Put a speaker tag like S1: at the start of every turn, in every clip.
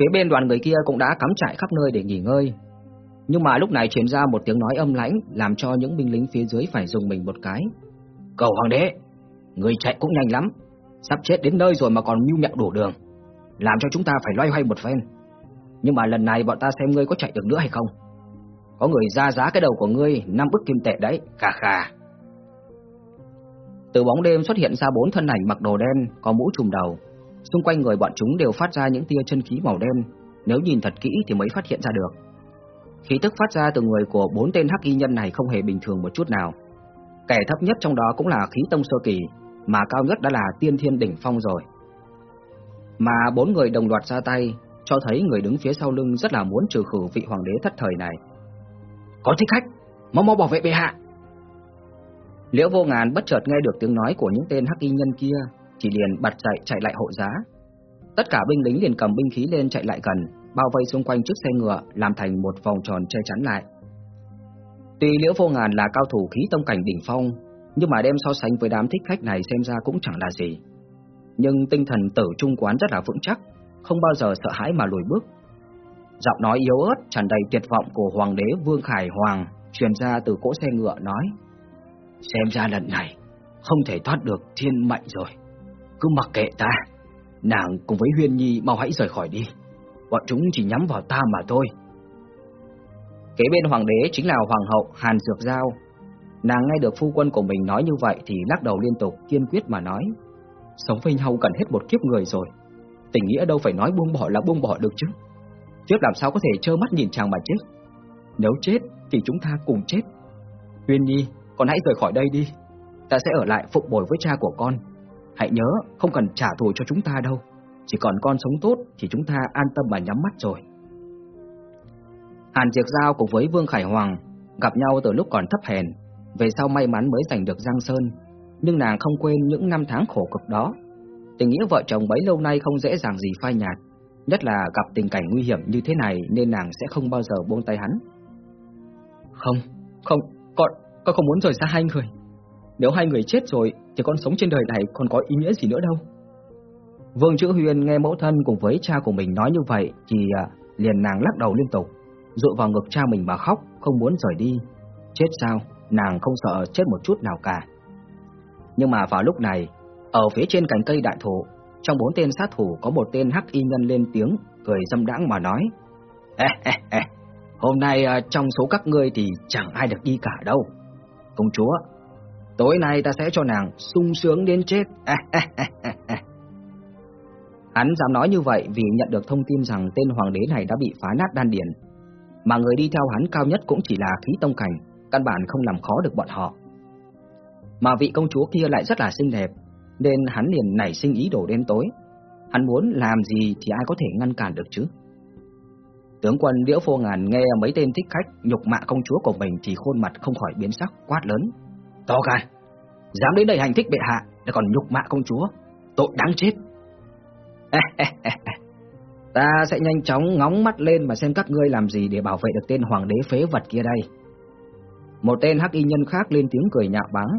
S1: Phía bên đoàn người kia cũng đã cắm trại khắp nơi để nghỉ ngơi. Nhưng mà lúc này truyền ra một tiếng nói âm lãnh làm cho những binh lính phía dưới phải dùng mình một cái. Cầu hoàng đế, người chạy cũng nhanh lắm, sắp chết đến nơi rồi mà còn mưu mẹo đổ đường, làm cho chúng ta phải loay hoay một phen. Nhưng mà lần này bọn ta xem ngươi có chạy được nữa hay không. Có người ra giá cái đầu của ngươi năm bức kim tệ đấy, khà khà. Từ bóng đêm xuất hiện ra bốn thân ảnh mặc đồ đen, có mũ trùm đầu. Xung quanh người bọn chúng đều phát ra những tia chân khí màu đen, nếu nhìn thật kỹ thì mới phát hiện ra được. Khí tức phát ra từ người của bốn tên hắc y nhân này không hề bình thường một chút nào. Kẻ thấp nhất trong đó cũng là khí tông sơ kỳ, mà cao nhất đã là tiên thiên đỉnh phong rồi. Mà bốn người đồng loạt ra tay, cho thấy người đứng phía sau lưng rất là muốn trừ khử vị hoàng đế thất thời này. Có thích khách, mau mau bảo vệ bệ hạ. Liễu Vô Ngàn bất chợt nghe được tiếng nói của những tên hắc y nhân kia, chỉ liền bật dậy chạy lại hộ giá. Tất cả binh lính liền cầm binh khí lên chạy lại gần, bao vây xung quanh chiếc xe ngựa, làm thành một vòng tròn che chắn lại. Tuy Liễu Vô Ngàn là cao thủ khí tông cảnh đỉnh phong, nhưng mà đem so sánh với đám thích khách này xem ra cũng chẳng là gì. Nhưng tinh thần tử trung quán rất là vững chắc, không bao giờ sợ hãi mà lùi bước. Giọng nói yếu ớt tràn đầy tuyệt vọng của hoàng đế Vương Khải Hoàng truyền ra từ cỗ xe ngựa nói: "Xem ra lần này không thể thoát được thiên mệnh rồi, cứ mặc kệ ta, nàng cùng với Huyên Nhi mau hãy rời khỏi đi." bọn chúng chỉ nhắm vào ta mà thôi. Kế bên hoàng đế chính là hoàng hậu Hàn Dược Giao. Nàng nghe được phu quân của mình nói như vậy thì lắc đầu liên tục kiên quyết mà nói. Sống với nhau cần hết một kiếp người rồi. Tình nghĩa đâu phải nói buông bỏ là buông bỏ được chứ. Tiếp làm sao có thể trơ mắt nhìn chàng mà chết. Nếu chết thì chúng ta cùng chết. Huyên Nhi, con hãy rời khỏi đây đi. Ta sẽ ở lại phục bồi với cha của con. Hãy nhớ, không cần trả thù cho chúng ta đâu. Chỉ còn con sống tốt thì chúng ta an tâm mà nhắm mắt rồi. Hàn Diệp Giao cùng với Vương Khải Hoàng gặp nhau từ lúc còn thấp hèn, về sau may mắn mới giành được Giang Sơn, nhưng nàng không quên những năm tháng khổ cực đó. Tình nghĩa vợ chồng bấy lâu nay không dễ dàng gì phai nhạt, nhất là gặp tình cảnh nguy hiểm như thế này nên nàng sẽ không bao giờ buông tay hắn. Không, không, con, con không muốn rời xa hai người. Nếu hai người chết rồi thì con sống trên đời này còn có ý nghĩa gì nữa đâu. Vương Chữ Huyền nghe mẫu thân cùng với cha của mình nói như vậy thì à, liền nàng lắc đầu liên tục, dựa vào ngực cha mình mà khóc, không muốn rời đi. Chết sao? Nàng không sợ chết một chút nào cả. Nhưng mà vào lúc này, ở phía trên cành cây đại thụ, trong bốn tên sát thủ có một tên hắc y nhân lên tiếng, cười dâm đãng mà nói: "Ê, ê, ê, hôm nay à, trong số các ngươi thì chẳng ai được đi cả đâu. Công chúa, tối nay ta sẽ cho nàng sung sướng đến chết." Hắn dám nói như vậy vì nhận được thông tin rằng tên hoàng đế này đã bị phá nát đan điền, mà người đi theo hắn cao nhất cũng chỉ là khí tông cảnh, căn bản không làm khó được bọn họ. Mà vị công chúa kia lại rất là xinh đẹp, nên hắn liền nảy sinh ý đồ đến tối. Hắn muốn làm gì thì ai có thể ngăn cản được chứ? Tướng quân Liễu Phô Ngàn nghe mấy tên thích khách nhục mạ công chúa của mình thì khuôn mặt không khỏi biến sắc quát lớn. To gan, dám đến đây hành thích bệ hạ, lại còn nhục mạ công chúa, tội đáng chết. Ta sẽ nhanh chóng ngóng mắt lên mà xem các ngươi làm gì để bảo vệ được tên hoàng đế phế vật kia đây. Một tên hắc y nhân khác lên tiếng cười nhạo báng.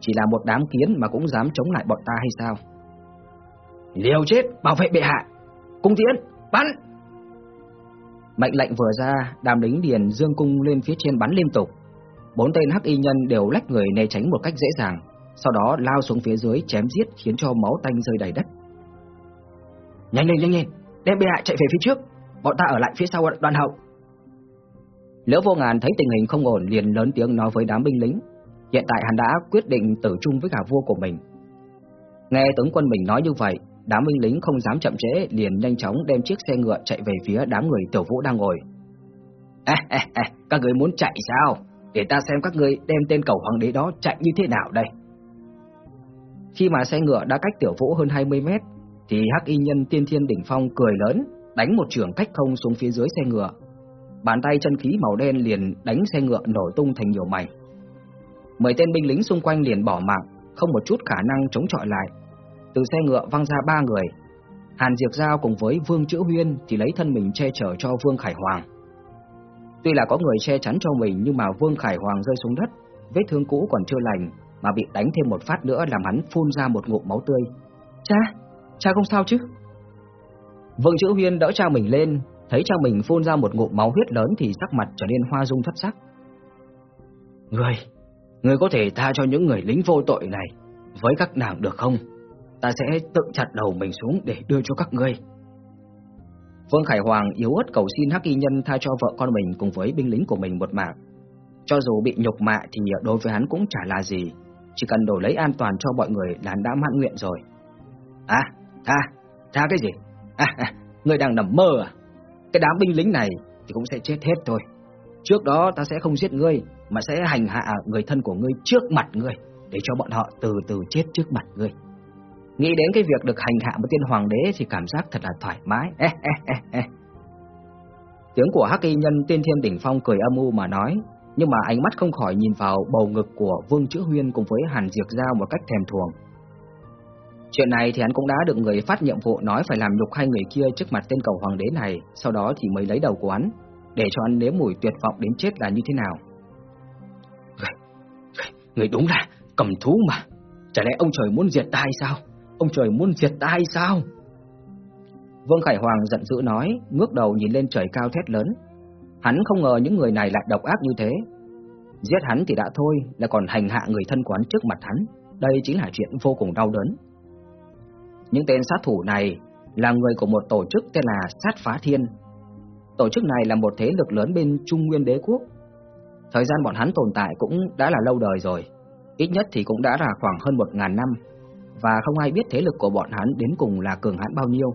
S1: Chỉ là một đám kiến mà cũng dám chống lại bọn ta hay sao? Liều chết, bảo vệ bệ hạ. Cung tiến, bắn! Mệnh lệnh vừa ra, đàm lính điền dương cung lên phía trên bắn liên tục. Bốn tên hắc y nhân đều lách người né tránh một cách dễ dàng, sau đó lao xuống phía dưới chém giết khiến cho máu tanh rơi đầy đất. Nhanh lên nhanh lên, đem bệ hạ chạy về phía trước, bọn ta ở lại phía sau đoàn hậu. Liễu Vô Ngàn thấy tình hình không ổn liền lớn tiếng nói với đám binh lính. Hiện tại hắn đã quyết định tử chung với cả vua của mình. Nghe tướng quân mình nói như vậy, đám binh lính không dám chậm trễ liền nhanh chóng đem chiếc xe ngựa chạy về phía đám người tiểu vũ đang ngồi. À, à, à, các người muốn chạy sao? Để ta xem các ngươi đem tên cầu hoàng đế đó chạy như thế nào đây. Khi mà xe ngựa đã cách tiểu vũ hơn 20 mét, thì hắc y nhân tiên thiên đỉnh phong cười lớn, đánh một trường cách không xuống phía dưới xe ngựa. Bàn tay chân khí màu đen liền đánh xe ngựa nổ tung thành nhiều mảnh. Mười tên binh lính xung quanh liền bỏ mạng, không một chút khả năng chống chọi lại. Từ xe ngựa văng ra ba người. Hàn Diệp Giao cùng với Vương Chữ Huyên thì lấy thân mình che chở cho Vương Khải Hoàng. Tuy là có người che chắn cho mình nhưng mà Vương Khải Hoàng rơi xuống đất, vết thương cũ còn chưa lành mà bị đánh thêm một phát nữa làm hắn phun ra một ngụm máu tươi. Cha! Cha không sao chứ? Vương Chữ Huyên đỡ cha mình lên, thấy cha mình phun ra một ngụm máu huyết lớn thì sắc mặt trở nên hoa dung thất sắc. Ngươi, ngươi có thể tha cho những người lính vô tội này với các nàng được không? Ta sẽ tự chặt đầu mình xuống để đưa cho các ngươi. Vương Khải Hoàng yếu ớt cầu xin Hắc Y Nhân tha cho vợ con mình cùng với binh lính của mình một mạng. Cho dù bị nhục mạ thì đối với hắn cũng chả là gì, chỉ cần đổi lấy an toàn cho mọi người là hắn đã mãn nguyện rồi. À, tha, tha cái gì? À, à, ngươi đang nằm mơ à? Cái đám binh lính này thì cũng sẽ chết hết thôi. Trước đó ta sẽ không giết ngươi, mà sẽ hành hạ người thân của ngươi trước mặt ngươi, để cho bọn họ từ từ chết trước mặt ngươi. Nghĩ đến cái việc được hành hạ một tiên hoàng đế thì cảm giác thật là thoải mái. Ê, ê, ê, ê. Tiếng của Hắc Y Nhân Tiên Thiên Đỉnh Phong cười âm u mà nói, nhưng mà ánh mắt không khỏi nhìn vào bầu ngực của Vương Chữ Huyên cùng với Hàn Diệp Giao một cách thèm thuồng. Chuyện này thì hắn cũng đã được người phát nhiệm vụ nói phải làm nhục hai người kia trước mặt tên cầu hoàng đế này, sau đó thì mới lấy đầu của hắn, để cho hắn nếm mùi tuyệt vọng đến chết là như thế nào. Người đúng là cầm thú mà, chả lẽ ông trời muốn diệt ta hay sao? Ông trời muốn diệt ta hay sao? Vương Khải Hoàng giận dữ nói, ngước đầu nhìn lên trời cao thét lớn. Hắn không ngờ những người này lại độc ác như thế. Giết hắn thì đã thôi, lại còn hành hạ người thân quán trước mặt hắn. Đây chính là chuyện vô cùng đau đớn. Những tên sát thủ này là người của một tổ chức tên là Sát Phá Thiên. Tổ chức này là một thế lực lớn bên Trung Nguyên Đế Quốc. Thời gian bọn hắn tồn tại cũng đã là lâu đời rồi, ít nhất thì cũng đã là khoảng hơn một ngàn năm, và không ai biết thế lực của bọn hắn đến cùng là cường hãn bao nhiêu.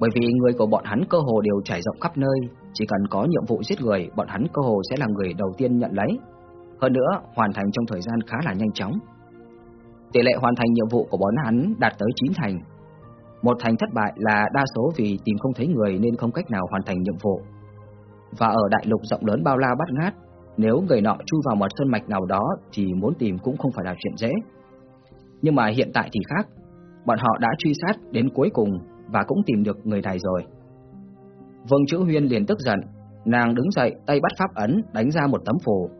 S1: Bởi vì người của bọn hắn cơ hồ đều trải rộng khắp nơi, chỉ cần có nhiệm vụ giết người, bọn hắn cơ hồ sẽ là người đầu tiên nhận lấy. Hơn nữa, hoàn thành trong thời gian khá là nhanh chóng. Tỷ lệ hoàn thành nhiệm vụ của bọn hắn đạt tới 9 thành. Một thành thất bại là đa số vì tìm không thấy người nên không cách nào hoàn thành nhiệm vụ. Và ở đại lục rộng lớn bao la bát ngát, nếu người nọ chui vào một sơn mạch nào đó thì muốn tìm cũng không phải là chuyện dễ. Nhưng mà hiện tại thì khác, bọn họ đã truy sát đến cuối cùng và cũng tìm được người này rồi. Vương Chữ Huyên liền tức giận, nàng đứng dậy tay bắt pháp ấn đánh ra một tấm phù.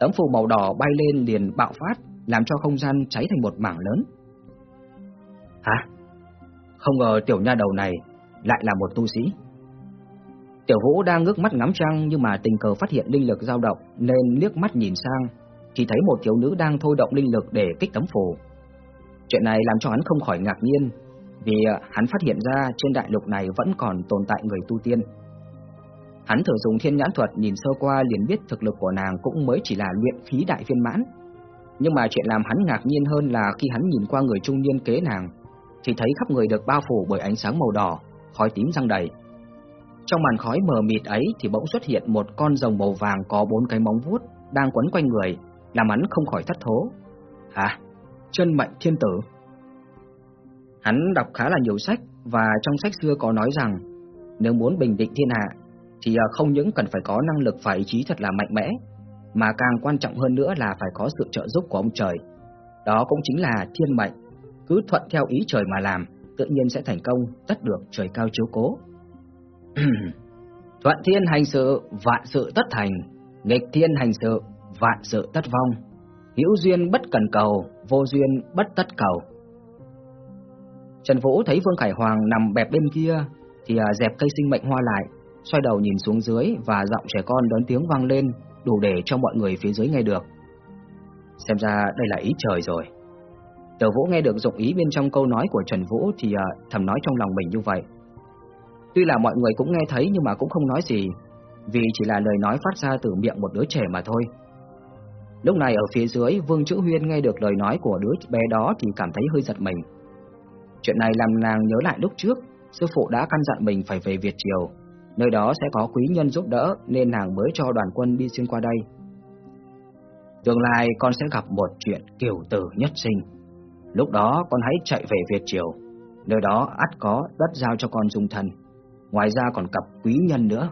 S1: Tấm phù màu đỏ bay lên liền bạo phát, làm cho không gian cháy thành một mảng lớn. Hả? Không ngờ tiểu nha đầu này lại là một tu sĩ. Tiểu Vũ đang ngước mắt ngắm trăng nhưng mà tình cờ phát hiện linh lực dao động nên liếc mắt nhìn sang, chỉ thấy một thiếu nữ đang thôi động linh lực để kích tấm phù. Chuyện này làm cho hắn không khỏi ngạc nhiên, vì ờ, hắn phát hiện ra trên đại lục này vẫn còn tồn tại người tu tiên. Hắn thử dùng thiên nhãn thuật nhìn sơ qua liền biết thực lực của nàng cũng mới chỉ là luyện khí đại viên mãn. Nhưng mà chuyện làm hắn ngạc nhiên hơn là khi hắn nhìn qua người trung niên kế nàng, thì thấy khắp người được bao phủ bởi ánh sáng màu đỏ, khói tím răng đầy. Trong màn khói mờ mịt ấy thì bỗng xuất hiện một con rồng màu vàng có bốn cái móng vuốt đang quấn quanh người, làm hắn không khỏi thất thố. Hả? Chân mạnh thiên tử? Hắn đọc khá là nhiều sách và trong sách xưa có nói rằng nếu muốn bình định thiên hạ thì à, không những cần phải có năng lực và ý chí thật là mạnh mẽ mà càng quan trọng hơn nữa là phải có sự trợ giúp của ông trời. Đó cũng chính là thiên mệnh, cứ thuận theo ý trời mà làm, tự nhiên sẽ thành công, tất được trời cao chiếu cố. thuận thiên hành sự, vạn sự tất thành, nghịch thiên hành sự, vạn sự tất vong. Hữu duyên bất cần cầu, vô duyên bất tất cầu. Trần Vũ thấy Vương Khải Hoàng nằm bẹp bên kia thì à, dẹp cây sinh mệnh hoa lại, xoay đầu nhìn xuống dưới và giọng trẻ con lớn tiếng vang lên, đủ để cho mọi người phía dưới nghe được. Xem ra đây là ý trời rồi. Tiểu Vũ nghe được dụng ý bên trong câu nói của Trần Vũ thì à, thầm nói trong lòng mình như vậy. Tuy là mọi người cũng nghe thấy nhưng mà cũng không nói gì, vì chỉ là lời nói phát ra từ miệng một đứa trẻ mà thôi. Lúc này ở phía dưới, Vương Chữ Huyên nghe được lời nói của đứa bé đó thì cảm thấy hơi giật mình. Chuyện này làm nàng nhớ lại lúc trước, sư phụ đã căn dặn mình phải về Việt Triều, nơi đó sẽ có quý nhân giúp đỡ nên nàng mới cho đoàn quân đi xuyên qua đây. Tương lai con sẽ gặp một chuyện kiều tử nhất sinh. Lúc đó con hãy chạy về Việt Triều, nơi đó ắt có đất giao cho con dung thân. Ngoài ra còn cặp quý nhân nữa.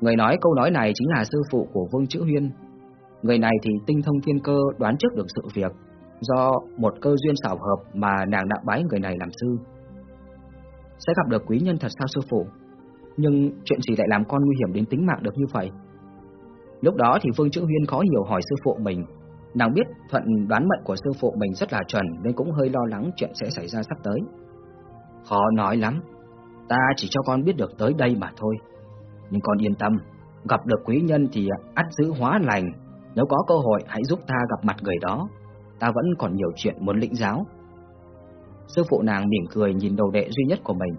S1: Người nói câu nói này chính là sư phụ của Vương Chữ Huyên. Người này thì tinh thông thiên cơ đoán trước được sự việc, do một cơ duyên xảo hợp mà nàng đã bái người này làm sư. Sẽ gặp được quý nhân thật sao sư phụ? Nhưng chuyện gì lại làm con nguy hiểm đến tính mạng được như vậy? Lúc đó thì Vương Chữ Huyên khó hiểu hỏi sư phụ mình. Nàng biết thuận đoán mệnh của sư phụ mình rất là chuẩn nên cũng hơi lo lắng chuyện sẽ xảy ra sắp tới. Khó nói lắm, ta chỉ cho con biết được tới đây mà thôi. Nhưng con yên tâm, gặp được quý nhân thì ắt giữ hóa lành, nếu có cơ hội hãy giúp ta gặp mặt người đó, ta vẫn còn nhiều chuyện muốn lĩnh giáo. Sư phụ nàng mỉm cười nhìn đầu đệ duy nhất của mình.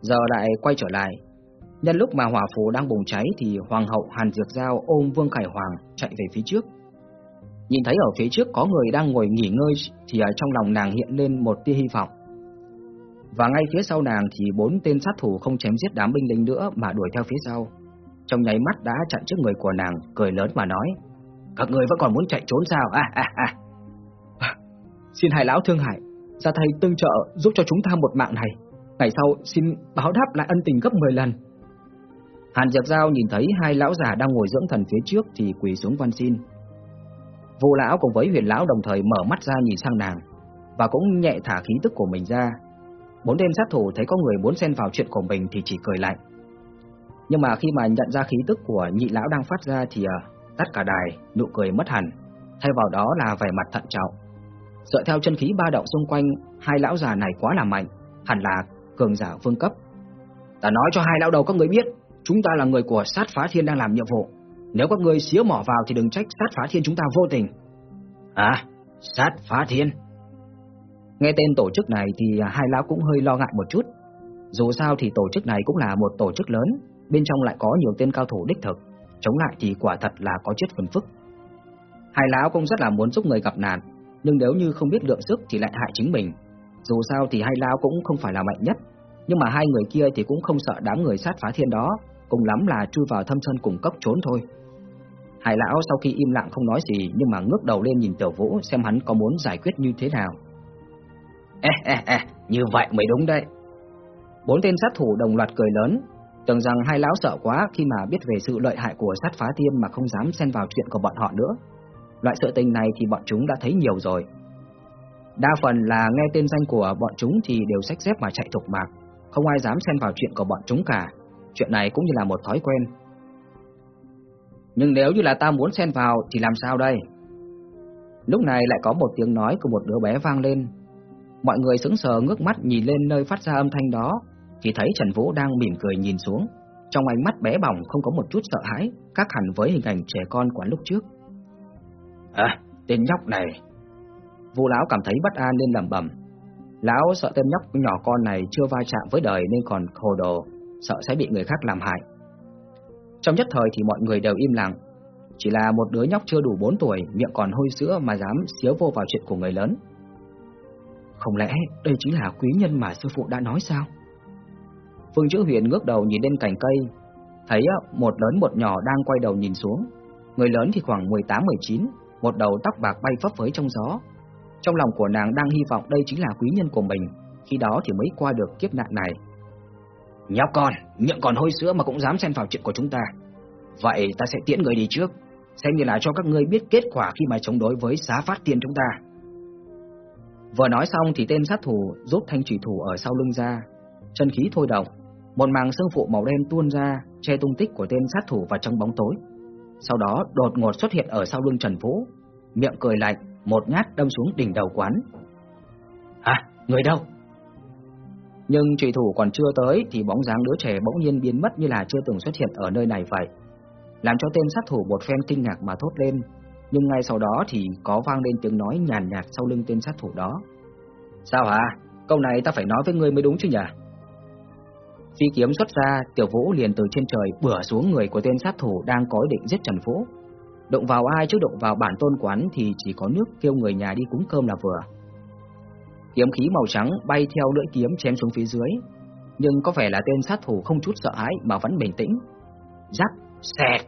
S1: Giờ lại quay trở lại, nhân lúc mà hỏa phù đang bùng cháy thì hoàng hậu Hàn Diệp Giao ôm Vương Khải Hoàng chạy về phía trước. Nhìn thấy ở phía trước có người đang ngồi nghỉ ngơi thì ở trong lòng nàng hiện lên một tia hy vọng. Và ngay phía sau nàng thì bốn tên sát thủ không chém giết đám binh lính nữa mà đuổi theo phía sau. Trong nháy mắt đã chặn trước người của nàng, cười lớn mà nói: "Các người vẫn còn muốn chạy trốn sao? À à à. à xin hai lão thương hại, ra thầy tương trợ giúp cho chúng ta một mạng này. Ngày sau xin báo đáp lại ân tình gấp 10 lần." Hàn Diệp Giao nhìn thấy hai lão già đang ngồi dưỡng thần phía trước thì quỳ xuống van xin. Vô lão cùng với huyền lão đồng thời mở mắt ra nhìn sang nàng và cũng nhẹ thả khí tức của mình ra. Bốn tên sát thủ thấy có người muốn xen vào chuyện của mình thì chỉ cười lạnh. Nhưng mà khi mà nhận ra khí tức của nhị lão đang phát ra thì uh, tắt cả đài, nụ cười mất hẳn, thay vào đó là vẻ mặt thận trọng. Dựa theo chân khí ba động xung quanh, hai lão già này quá là mạnh, hẳn là cường giả vương cấp. Ta nói cho hai lão đầu các người biết, chúng ta là người của sát phá thiên đang làm nhiệm vụ. Nếu các người xía mỏ vào thì đừng trách sát phá thiên chúng ta vô tình. À, sát phá thiên. Nghe tên tổ chức này thì hai lão cũng hơi lo ngại một chút. Dù sao thì tổ chức này cũng là một tổ chức lớn, bên trong lại có nhiều tên cao thủ đích thực, chống lại thì quả thật là có chết phần phức. Hai lão cũng rất là muốn giúp người gặp nạn, nhưng nếu như không biết lượng sức thì lại hại chính mình. Dù sao thì hai lão cũng không phải là mạnh nhất, nhưng mà hai người kia thì cũng không sợ đám người sát phá thiên đó, cùng lắm là chui vào thâm sơn cùng cốc trốn thôi. Hải lão sau khi im lặng không nói gì nhưng mà ngước đầu lên nhìn Tiểu Vũ xem hắn có muốn giải quyết như thế nào. Ê, ê, ê, như vậy mới đúng đấy. Bốn tên sát thủ đồng loạt cười lớn, tưởng rằng hai lão sợ quá khi mà biết về sự lợi hại của sát phá tiêm mà không dám xen vào chuyện của bọn họ nữa. Loại sự tình này thì bọn chúng đã thấy nhiều rồi. Đa phần là nghe tên danh của bọn chúng thì đều sách xếp mà chạy thục mạc, không ai dám xen vào chuyện của bọn chúng cả. Chuyện này cũng như là một thói quen. Nhưng nếu như là ta muốn xen vào thì làm sao đây? Lúc này lại có một tiếng nói của một đứa bé vang lên, Mọi người sững sờ ngước mắt nhìn lên nơi phát ra âm thanh đó, thì thấy Trần Vũ đang mỉm cười nhìn xuống, trong ánh mắt bé bỏng không có một chút sợ hãi, khác hẳn với hình ảnh trẻ con quán lúc trước. À, tên nhóc này. Vu lão cảm thấy bất an nên lẩm bẩm. Lão sợ tên nhóc nhỏ con này chưa va chạm với đời nên còn hồ đồ, sợ sẽ bị người khác làm hại. Trong nhất thời thì mọi người đều im lặng, chỉ là một đứa nhóc chưa đủ 4 tuổi, miệng còn hôi sữa mà dám xíu vô vào chuyện của người lớn. Không lẽ đây chính là quý nhân mà sư phụ đã nói sao? Phương Chữ Huyền ngước đầu nhìn lên cành cây, thấy một lớn một nhỏ đang quay đầu nhìn xuống. Người lớn thì khoảng 18-19, một đầu tóc bạc bay phấp phới trong gió. Trong lòng của nàng đang hy vọng đây chính là quý nhân của mình, khi đó thì mới qua được kiếp nạn này. Nhóc con, miệng còn hôi sữa mà cũng dám xen vào chuyện của chúng ta. Vậy ta sẽ tiễn người đi trước, xem như là cho các ngươi biết kết quả khi mà chống đối với xá phát tiên chúng ta. Vừa nói xong thì tên sát thủ rút thanh thủy thủ ở sau lưng ra, chân khí thôi động, một màng xương phụ màu đen tuôn ra, che tung tích của tên sát thủ vào trong bóng tối. Sau đó đột ngột xuất hiện ở sau lưng Trần Vũ, miệng cười lạnh, một nhát đâm xuống đỉnh đầu quán. "Hả? Người đâu?" Nhưng trùy thủ còn chưa tới thì bóng dáng đứa trẻ bỗng nhiên biến mất như là chưa từng xuất hiện ở nơi này vậy, làm cho tên sát thủ một phen kinh ngạc mà thốt lên, nhưng ngay sau đó thì có vang lên tiếng nói nhàn nhạt sau lưng tên sát thủ đó. Sao hả? Câu này ta phải nói với ngươi mới đúng chứ nhỉ? Phi kiếm xuất ra, Tiểu Vũ liền từ trên trời bửa xuống người của tên sát thủ đang có ý định giết Trần Vũ. Động vào ai chứ động vào bản tôn quán thì chỉ có nước kêu người nhà đi cúng cơm là vừa. Kiếm khí màu trắng bay theo lưỡi kiếm chém xuống phía dưới, nhưng có vẻ là tên sát thủ không chút sợ hãi mà vẫn bình tĩnh. Rắc, xẹt.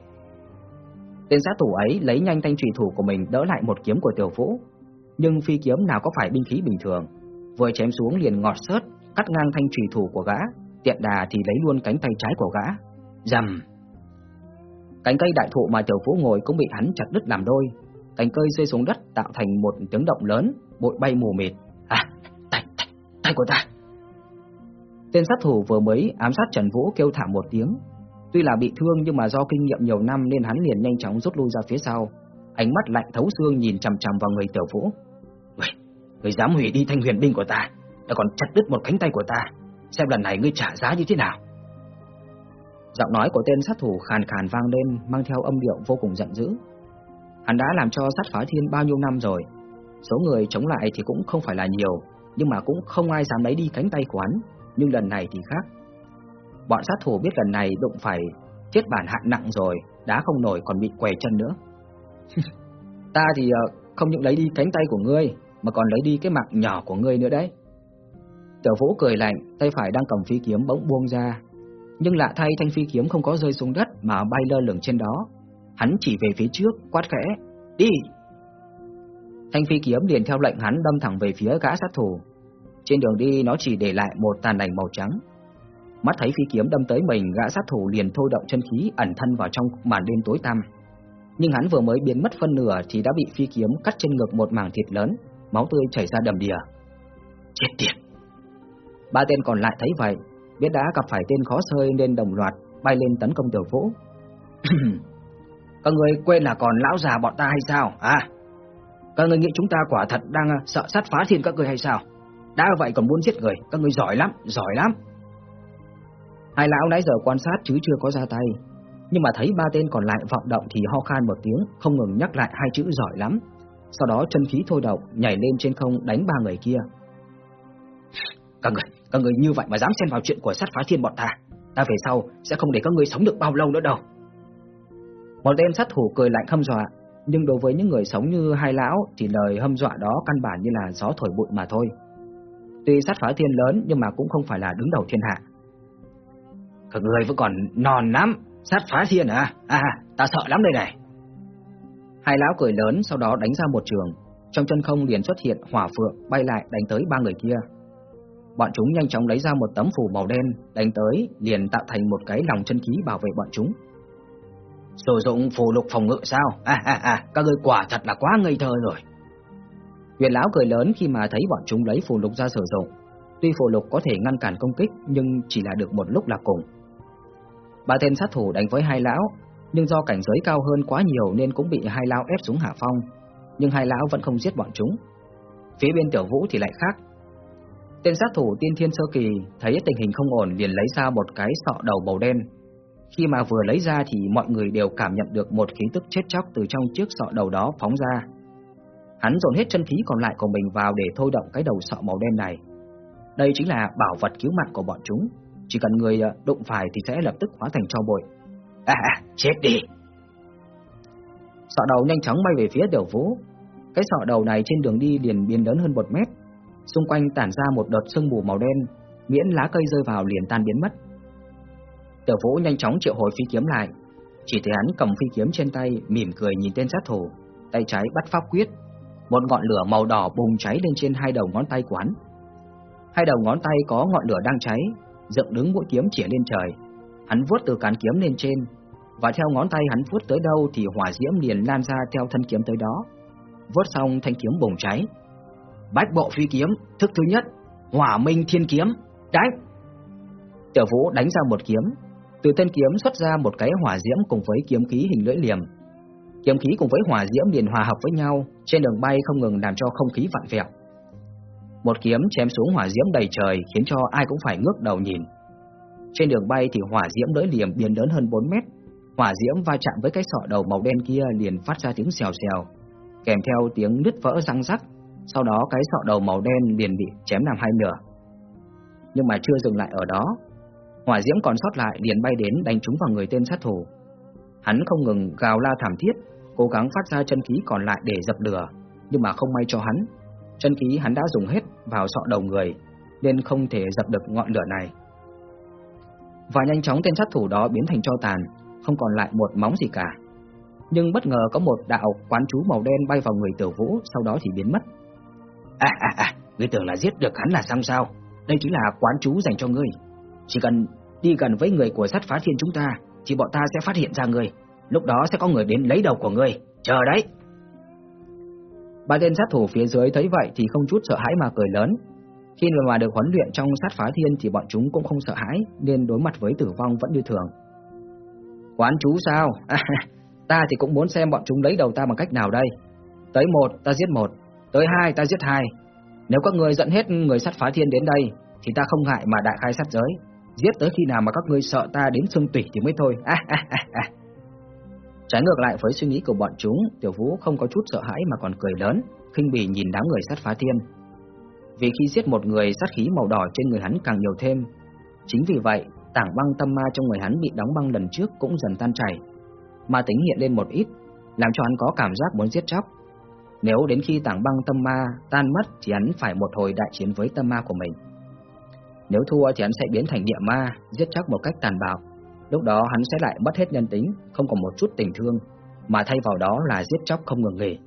S1: Tên sát thủ ấy lấy nhanh thanh trùy thủ của mình đỡ lại một kiếm của Tiểu Vũ, nhưng phi kiếm nào có phải binh khí bình thường, vừa chém xuống liền ngọt sớt, cắt ngang thanh trùy thủ của gã, tiện đà thì lấy luôn cánh tay trái của gã. Rầm. Cánh cây đại thụ mà Tiểu Vũ ngồi cũng bị hắn chặt đứt làm đôi, cánh cây rơi xuống đất tạo thành một tiếng động lớn, bụi bay mù mịt. À, tay, tay, tay của ta. Tên sát thủ vừa mới ám sát Trần Vũ kêu thảm một tiếng, Tuy là bị thương nhưng mà do kinh nghiệm nhiều năm nên hắn liền nhanh chóng rút lui ra phía sau, ánh mắt lạnh thấu xương nhìn chằm chằm vào người Tiểu Vũ. "Người, người dám hủy đi thanh huyền binh của ta,
S2: đã còn chặt đứt một cánh tay của ta, xem lần này ngươi trả giá như thế nào.
S1: Giọng nói của tên sát thủ khàn khàn vang lên, mang theo âm điệu vô cùng giận dữ. Hắn đã làm cho sát phá thiên bao nhiêu năm rồi, số người chống lại thì cũng không phải là nhiều, nhưng mà cũng không ai dám lấy đi cánh tay của hắn, nhưng lần này thì khác. Bọn sát thủ biết lần này đụng phải chết bản hạn nặng rồi, đá không nổi còn bị què chân nữa. ta thì ờ, không những lấy đi cánh tay của ngươi, mà còn lấy đi cái mạng nhỏ của ngươi nữa đấy. Tiểu Vũ cười lạnh, tay phải đang cầm phi kiếm bỗng buông ra. Nhưng lạ thay thanh phi kiếm không có rơi xuống đất mà bay lơ lửng trên đó. Hắn chỉ về phía trước, quát khẽ, đi! Thanh phi kiếm liền theo lệnh hắn đâm thẳng về phía gã sát thủ. Trên đường đi nó chỉ để lại một tàn ảnh màu trắng. Mắt thấy phi kiếm đâm tới mình, gã sát thủ liền thôi động chân khí ẩn thân vào trong màn đêm tối tăm. Nhưng hắn vừa mới biến mất phân nửa thì đã bị phi kiếm cắt trên ngực một mảng thịt lớn, máu tươi chảy ra đầm đìa.
S2: Chết tiệt!
S1: Ba tên còn lại thấy vậy, biết đã gặp phải tên khó sơi nên đồng loạt bay lên tấn công Tiểu Vũ.
S2: Các người quên là còn lão già bọn ta hay sao? À? Các người nghĩ chúng ta quả thật đang à, sợ sát phá thiên các người hay sao? Đã vậy còn muốn giết người, các người giỏi lắm, giỏi lắm.
S1: Hai lão nãy giờ quan sát chứ chưa có ra tay, nhưng mà thấy ba tên còn lại vọng động thì ho khan một tiếng, không ngừng nhắc lại hai chữ giỏi lắm. Sau đó chân khí thôi động, nhảy lên trên không đánh ba người kia.
S2: Các người, các người như vậy mà dám xen vào chuyện của sát phá thiên bọn ta, ta về sau sẽ không để các người sống được bao lâu nữa đâu.
S1: Một tên sát thủ cười lạnh hâm dọa, nhưng đối với những người sống như hai lão thì lời hâm dọa đó căn bản như là gió thổi bụi mà thôi. Tuy sát phá thiên lớn nhưng mà cũng không phải là đứng đầu thiên hạ.
S2: Các người vẫn còn non lắm, sát phá thiên à? À, ta sợ lắm đây này.
S1: Hai lão cười lớn sau đó đánh ra một trường, trong chân không liền xuất hiện hỏa phượng bay lại đánh tới ba người kia. Bọn chúng nhanh chóng lấy ra một tấm phủ màu đen, đánh tới liền tạo thành một cái lòng chân khí bảo vệ bọn chúng.
S2: Sử dụng phù lục phòng ngự sao? À à à, các ngươi quả thật là quá ngây thơ rồi.
S1: Huyền lão cười lớn khi mà thấy bọn chúng lấy phù lục ra sử dụng. Tuy phù lục có thể ngăn cản công kích nhưng chỉ là được một lúc là cùng. Ba tên sát thủ đánh với hai lão, nhưng do cảnh giới cao hơn quá nhiều nên cũng bị hai lão ép xuống hạ phong. Nhưng hai lão vẫn không giết bọn chúng. Phía bên tiểu vũ thì lại khác. Tên sát thủ tiên thiên sơ kỳ thấy tình hình không ổn liền lấy ra một cái sọ đầu màu đen khi mà vừa lấy ra thì mọi người đều cảm nhận được một khí tức chết chóc từ trong chiếc sọ đầu đó phóng ra. Hắn dồn hết chân khí còn lại của mình vào để thôi động cái đầu sọ màu đen này. Đây chính là bảo vật cứu mạng của bọn chúng, chỉ cần người ờ, đụng phải thì sẽ lập tức hóa thành tro bụi.
S2: À, chết đi!
S1: Sọ đầu nhanh chóng bay về phía Tiểu Vũ. Cái sọ đầu này trên đường đi liền biến lớn hơn một mét, xung quanh tản ra một đợt sương mù màu đen, miễn lá cây rơi vào liền tan biến mất. Tiểu Vũ nhanh chóng triệu hồi phi kiếm lại, chỉ thấy hắn cầm phi kiếm trên tay, mỉm cười nhìn tên sát thủ, tay trái bắt pháp quyết, một ngọn lửa màu đỏ bùng cháy lên trên hai đầu ngón tay của hắn. Hai đầu ngón tay có ngọn lửa đang cháy, dựng đứng mũi kiếm chỉ lên trời. Hắn vuốt từ cán kiếm lên trên, và theo ngón tay hắn vuốt tới đâu thì hỏa diễm liền lan ra theo thân kiếm tới đó. Vuốt xong thanh kiếm bùng cháy. Bách bộ phi kiếm, thức thứ nhất, hỏa minh thiên kiếm, đánh! Tiểu Vũ đánh ra một kiếm, từ tên kiếm xuất ra một cái hỏa diễm cùng với kiếm khí hình lưỡi liềm. Kiếm khí cùng với hỏa diễm liền hòa hợp với nhau, trên đường bay không ngừng làm cho không khí vặn vẹo. Một kiếm chém xuống hỏa diễm đầy trời khiến cho ai cũng phải ngước đầu nhìn. Trên đường bay thì hỏa diễm lưỡi liềm biến lớn hơn 4 mét, hỏa diễm va chạm với cái sọ đầu màu đen kia liền phát ra tiếng xèo xèo, kèm theo tiếng nứt vỡ răng rắc. Sau đó cái sọ đầu màu đen liền bị chém làm hai nửa. Nhưng mà chưa dừng lại ở đó, Hỏa diễm còn sót lại liền bay đến đánh trúng vào người tên sát thủ. Hắn không ngừng gào la thảm thiết, cố gắng phát ra chân khí còn lại để dập lửa, nhưng mà không may cho hắn, chân khí hắn đã dùng hết vào sọ đầu người, nên không thể dập được ngọn lửa này. Và nhanh chóng tên sát thủ đó biến thành cho tàn, không còn lại một móng gì cả. Nhưng bất ngờ có một đạo quán chú màu đen bay vào người Tiểu Vũ, sau đó thì biến mất.
S2: À à à, ngươi tưởng là giết được hắn là xong sao? Đây chính là quán chú dành cho ngươi. Chỉ cần đi gần với người của sát phá thiên chúng ta Thì bọn ta sẽ phát hiện ra ngươi. Lúc đó sẽ có người đến lấy đầu của ngươi. Chờ đấy
S1: Ba tên sát thủ phía dưới thấy vậy Thì không chút sợ hãi mà cười lớn Khi mà được huấn luyện trong sát phá thiên Thì bọn chúng cũng không sợ hãi Nên đối mặt với tử vong vẫn như thường Quán chú sao à, Ta thì cũng muốn xem bọn chúng lấy đầu ta bằng cách nào đây Tới một ta giết một Tới hai ta giết hai Nếu các ngươi dẫn hết người sát phá thiên đến đây, thì ta không ngại mà đại khai sát giới, giết tới khi nào mà các ngươi sợ ta đến xương tủy thì mới thôi. À, à, à, à. Trái ngược lại với suy nghĩ của bọn chúng, Tiểu Vũ không có chút sợ hãi mà còn cười lớn, khinh bỉ nhìn đám người sát phá thiên. Vì khi giết một người sát khí màu đỏ trên người hắn càng nhiều thêm, chính vì vậy tảng băng tâm ma trong người hắn bị đóng băng lần trước cũng dần tan chảy, ma tính hiện lên một ít, làm cho hắn có cảm giác muốn giết chóc. Nếu đến khi tảng băng tâm ma tan mất thì hắn phải một hồi đại chiến với tâm ma của mình. Nếu thua thì hắn sẽ biến thành địa ma, giết chóc một cách tàn bạo. Lúc đó hắn sẽ lại mất hết nhân tính, không còn một chút tình thương, mà thay vào đó là giết chóc không ngừng nghỉ.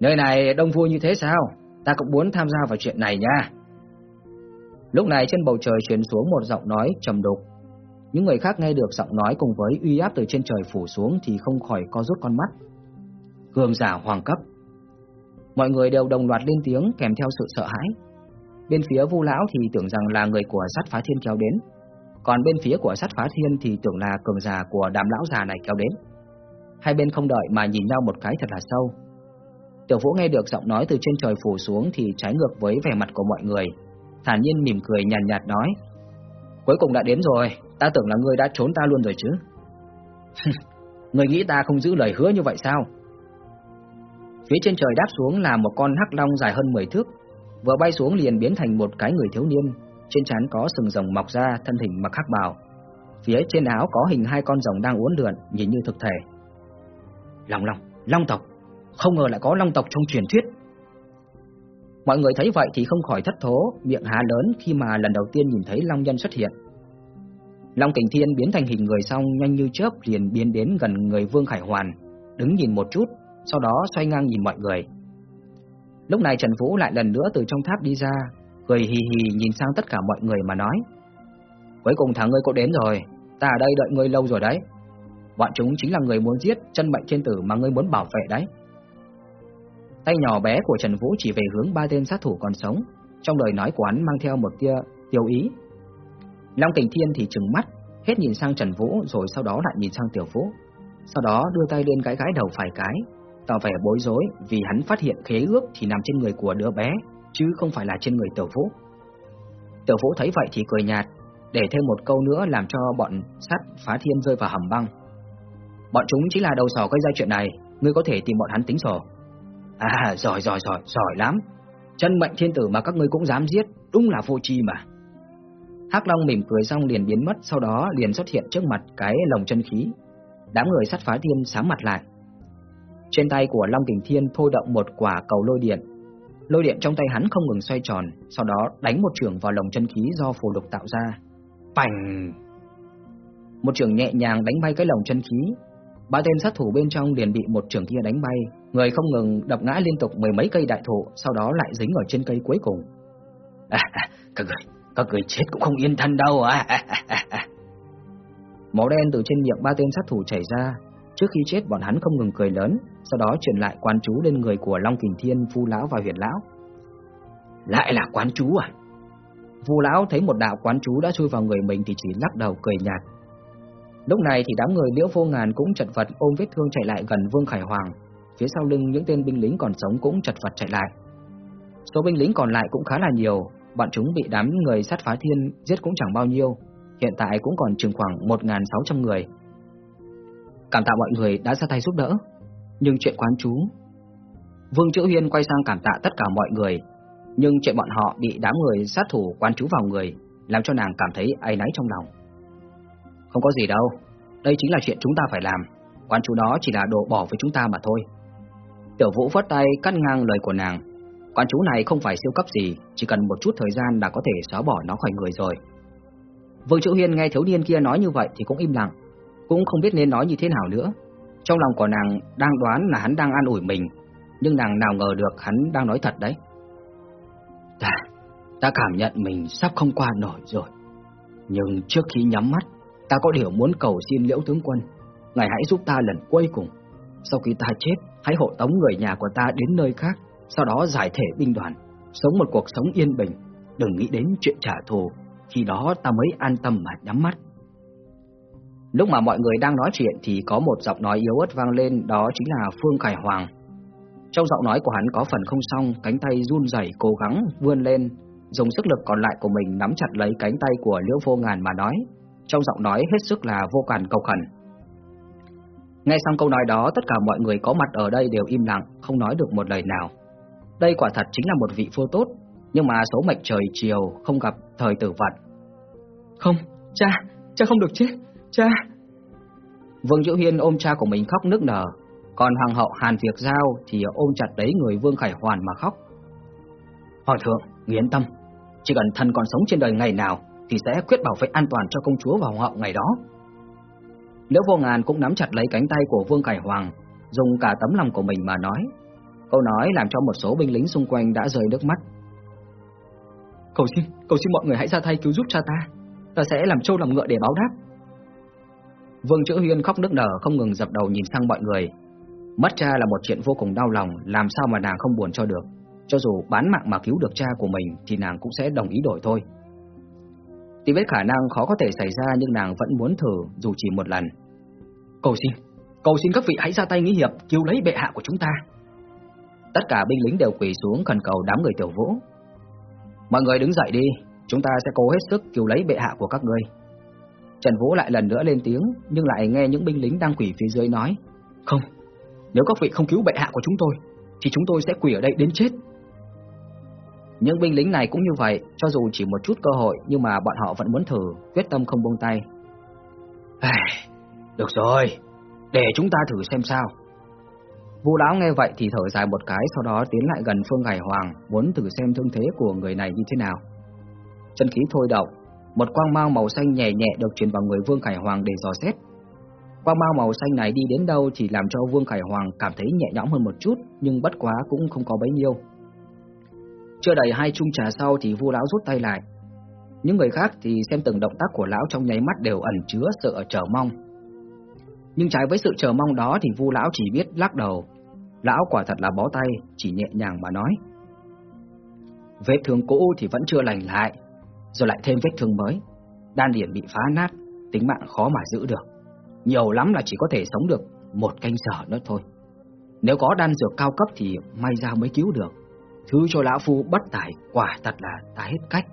S1: Nơi này đông vui như thế sao? Ta cũng muốn tham gia vào chuyện này nha. Lúc này trên bầu trời truyền xuống một giọng nói trầm đục. Những người khác nghe được giọng nói cùng với uy áp từ trên trời phủ xuống thì không khỏi co rút con mắt. Cường giả hoàng cấp. Mọi người đều đồng loạt lên tiếng kèm theo sự sợ hãi. Bên phía Vu lão thì tưởng rằng là người của sát phá thiên kéo đến, còn bên phía của sát phá thiên thì tưởng là cường giả của đám lão già này kéo đến. Hai bên không đợi mà nhìn nhau một cái thật là sâu. Tiểu Vũ nghe được giọng nói từ trên trời phủ xuống thì trái ngược với vẻ mặt của mọi người, thản nhiên mỉm cười nhàn nhạt, nhạt nói: "Cuối cùng đã đến rồi, ta tưởng là ngươi đã trốn ta luôn rồi chứ." "Ngươi nghĩ ta không giữ lời hứa như vậy sao?" Phía trên trời đáp xuống là một con hắc long dài hơn 10 thước, vừa bay xuống liền biến thành một cái người thiếu niên, trên trán có sừng rồng mọc ra, thân hình mặc hắc bào. Phía trên áo có hình hai con rồng đang uốn lượn, nhìn như thực thể. Long long, long tộc, không ngờ lại có long tộc trong truyền thuyết. Mọi người thấy vậy thì không khỏi thất thố, miệng há lớn khi mà lần đầu tiên nhìn thấy long nhân xuất hiện. Long Kình Thiên biến thành hình người xong nhanh như chớp liền biến đến gần người Vương Khải Hoàn, đứng nhìn một chút, sau đó xoay ngang nhìn mọi người. Lúc này Trần Vũ lại lần nữa từ trong tháp đi ra, cười hì hì nhìn sang tất cả mọi người mà nói. Cuối cùng thằng ngươi cũng đến rồi, ta ở đây đợi ngươi lâu rồi đấy. Bọn chúng chính là người muốn giết chân mệnh thiên tử mà ngươi muốn bảo vệ đấy. Tay nhỏ bé của Trần Vũ chỉ về hướng ba tên sát thủ còn sống, trong lời nói của hắn mang theo một tia tiêu ý. Long Kình Thiên thì trừng mắt, hết nhìn sang Trần Vũ rồi sau đó lại nhìn sang Tiểu Vũ. Sau đó đưa tay lên gãi gãi đầu phải cái, tỏ vẻ bối rối vì hắn phát hiện khế ước thì nằm trên người của đứa bé, chứ không phải là trên người Tiểu Vũ. Tiểu Vũ thấy vậy thì cười nhạt, để thêm một câu nữa làm cho bọn sát phá thiên rơi vào hầm băng. Bọn chúng chỉ là đầu sỏ gây ra chuyện này, ngươi có thể tìm bọn hắn tính sổ. À, giỏi giỏi giỏi, giỏi lắm. Chân mệnh thiên tử mà các ngươi cũng dám giết, đúng là vô tri mà. Hắc Long mỉm cười xong liền biến mất, sau đó liền xuất hiện trước mặt cái lồng chân khí. Đám người sát phá thiên sáng mặt lại. Trên tay của Long Kình Thiên thôi động một quả cầu lôi điện. Lôi điện trong tay hắn không ngừng xoay tròn, sau đó đánh một trường vào lồng chân khí do phù lục tạo ra. Bành! Một trường nhẹ nhàng đánh bay cái lồng chân khí. Ba tên sát thủ bên trong liền bị một trường kia đánh bay, người không ngừng đập ngã liên tục mười mấy cây đại thụ, sau đó lại dính ở trên cây cuối cùng. À, các người, các người chết cũng không yên thân đâu à. Máu đen từ trên miệng ba tên sát thủ chảy ra, Trước khi chết bọn hắn không ngừng cười lớn, sau đó truyền lại quán chú lên người của Long Kình Thiên, Phu Lão và Huyền Lão. Lại là quán chú à? Vu Lão thấy một đạo quán chú đã chui vào người mình thì chỉ lắc đầu cười nhạt. Lúc này thì đám người Liễu Vô Ngàn cũng chật vật ôm vết thương chạy lại gần Vương Khải Hoàng, phía sau lưng những tên binh lính còn sống cũng chật vật chạy lại. Số binh lính còn lại cũng khá là nhiều, bọn chúng bị đám người sát phá thiên giết cũng chẳng bao nhiêu, hiện tại cũng còn chừng khoảng 1.600 người. Cảm tạ mọi người đã ra tay giúp đỡ. Nhưng chuyện quán chú. Vương Chữ Huyên quay sang cảm tạ tất cả mọi người. Nhưng chuyện bọn họ bị đám người sát thủ quán chú vào người Làm cho nàng cảm thấy áy náy trong lòng. Không có gì đâu, Đây chính là chuyện chúng ta phải làm. Quán chú đó chỉ là đồ bỏ với chúng ta mà thôi. Tiểu Vũ vất tay cắt ngang lời của nàng. Quán chú này không phải siêu cấp gì, Chỉ cần một chút thời gian là có thể xóa bỏ nó khỏi người rồi. Vương Chữ Huyên nghe thiếu niên kia nói như vậy thì cũng im lặng cũng không biết nên nói như thế nào nữa. Trong lòng của nàng đang đoán là hắn đang an ủi mình, nhưng nàng nào ngờ được hắn đang nói thật đấy. Ta, ta cảm nhận mình sắp không qua nổi rồi. Nhưng trước khi nhắm mắt, ta có điều muốn cầu xin liễu tướng quân, ngài hãy giúp ta lần cuối cùng. Sau khi ta chết, hãy hộ tống người nhà của ta đến nơi khác, sau đó giải thể binh đoàn, sống một cuộc sống yên bình, đừng nghĩ đến chuyện trả thù, khi đó ta mới an tâm mà nhắm mắt. Lúc mà mọi người đang nói chuyện thì có một giọng nói yếu ớt vang lên, đó chính là Phương Khải Hoàng. Trong giọng nói của hắn có phần không xong, cánh tay run rẩy cố gắng vươn lên, dùng sức lực còn lại của mình nắm chặt lấy cánh tay của Liễu Vô Ngàn mà nói, trong giọng nói hết sức là vô cản cầu khẩn. Nghe xong câu nói đó, tất cả mọi người có mặt ở đây đều im lặng, không nói được một lời nào. Đây quả thật chính là một vị vua tốt, nhưng mà số mệnh trời chiều không gặp thời tử vận.
S3: Không, cha, cha không được chết, cha.
S1: Vương Diệu Hiên ôm cha của mình khóc nức nở, còn hoàng hậu Hàn Việt Giao thì ôm chặt lấy người Vương Khải Hoàn mà khóc. Hoàng thượng, yên tâm, chỉ cần thân còn sống trên đời ngày nào thì sẽ quyết bảo vệ an toàn cho công chúa và hoàng hậu ngày đó. Liễu Vô Ngàn cũng nắm chặt lấy cánh tay của Vương Khải Hoàng, dùng cả tấm lòng của mình mà nói. Câu nói làm cho một số binh lính xung quanh đã rơi nước mắt.
S3: Cầu xin, cầu xin mọi người hãy ra tay cứu giúp cha ta. Ta sẽ làm trâu làm ngựa để báo đáp.
S1: Vương Chữ Huyên khóc nức nở không ngừng dập đầu nhìn sang mọi người. Mất cha là một chuyện vô cùng đau lòng, làm sao mà nàng không buồn cho được. Cho dù bán mạng mà cứu được cha của mình thì nàng cũng sẽ đồng ý đổi thôi. Tuy biết khả năng khó có thể xảy ra nhưng nàng vẫn muốn thử dù chỉ một lần.
S3: Cầu xin, cầu xin các vị hãy ra tay nghĩ hiệp cứu lấy bệ hạ của chúng ta.
S1: Tất cả binh lính đều quỳ xuống khẩn cầu đám người tiểu vũ. Mọi người đứng dậy đi, chúng ta sẽ cố hết sức cứu lấy bệ hạ của các ngươi. Trần Vũ lại lần nữa lên tiếng, nhưng lại nghe những binh lính đang quỳ phía dưới nói:
S3: "Không, nếu các vị không cứu bệ hạ của chúng tôi, thì chúng tôi sẽ quỳ ở đây đến chết."
S1: Những binh lính này cũng như vậy, cho dù chỉ một chút cơ hội nhưng mà bọn họ vẫn muốn thử, quyết tâm không buông tay.
S2: Được rồi, để chúng ta thử xem sao.
S1: Vu lão nghe vậy thì thở dài một cái, sau đó tiến lại gần Phương Hải Hoàng, muốn thử xem thương thế của người này như thế nào. Chân khí thôi động, một quang mang màu xanh nhẹ nhẹ được truyền vào người Vương Khải Hoàng để dò xét. Quang mang màu xanh này đi đến đâu thì làm cho Vương Khải Hoàng cảm thấy nhẹ nhõm hơn một chút, nhưng bất quá cũng không có bấy nhiêu. Chưa đầy hai chung trà sau thì Vu lão rút tay lại. Những người khác thì xem từng động tác của lão trong nháy mắt đều ẩn chứa sự chờ mong. Nhưng trái với sự chờ mong đó thì Vu lão chỉ biết lắc đầu. Lão quả thật là bó tay, chỉ nhẹ nhàng mà nói: Vết thương cũ thì vẫn chưa lành lại, rồi lại thêm vết thương mới, đan điển bị phá nát, tính mạng khó mà giữ được. Nhiều lắm là chỉ có thể sống được một canh giờ nữa thôi. Nếu có đan dược cao cấp thì may ra mới cứu được. Thứ cho lão phu bất tài quả thật là ta hết cách.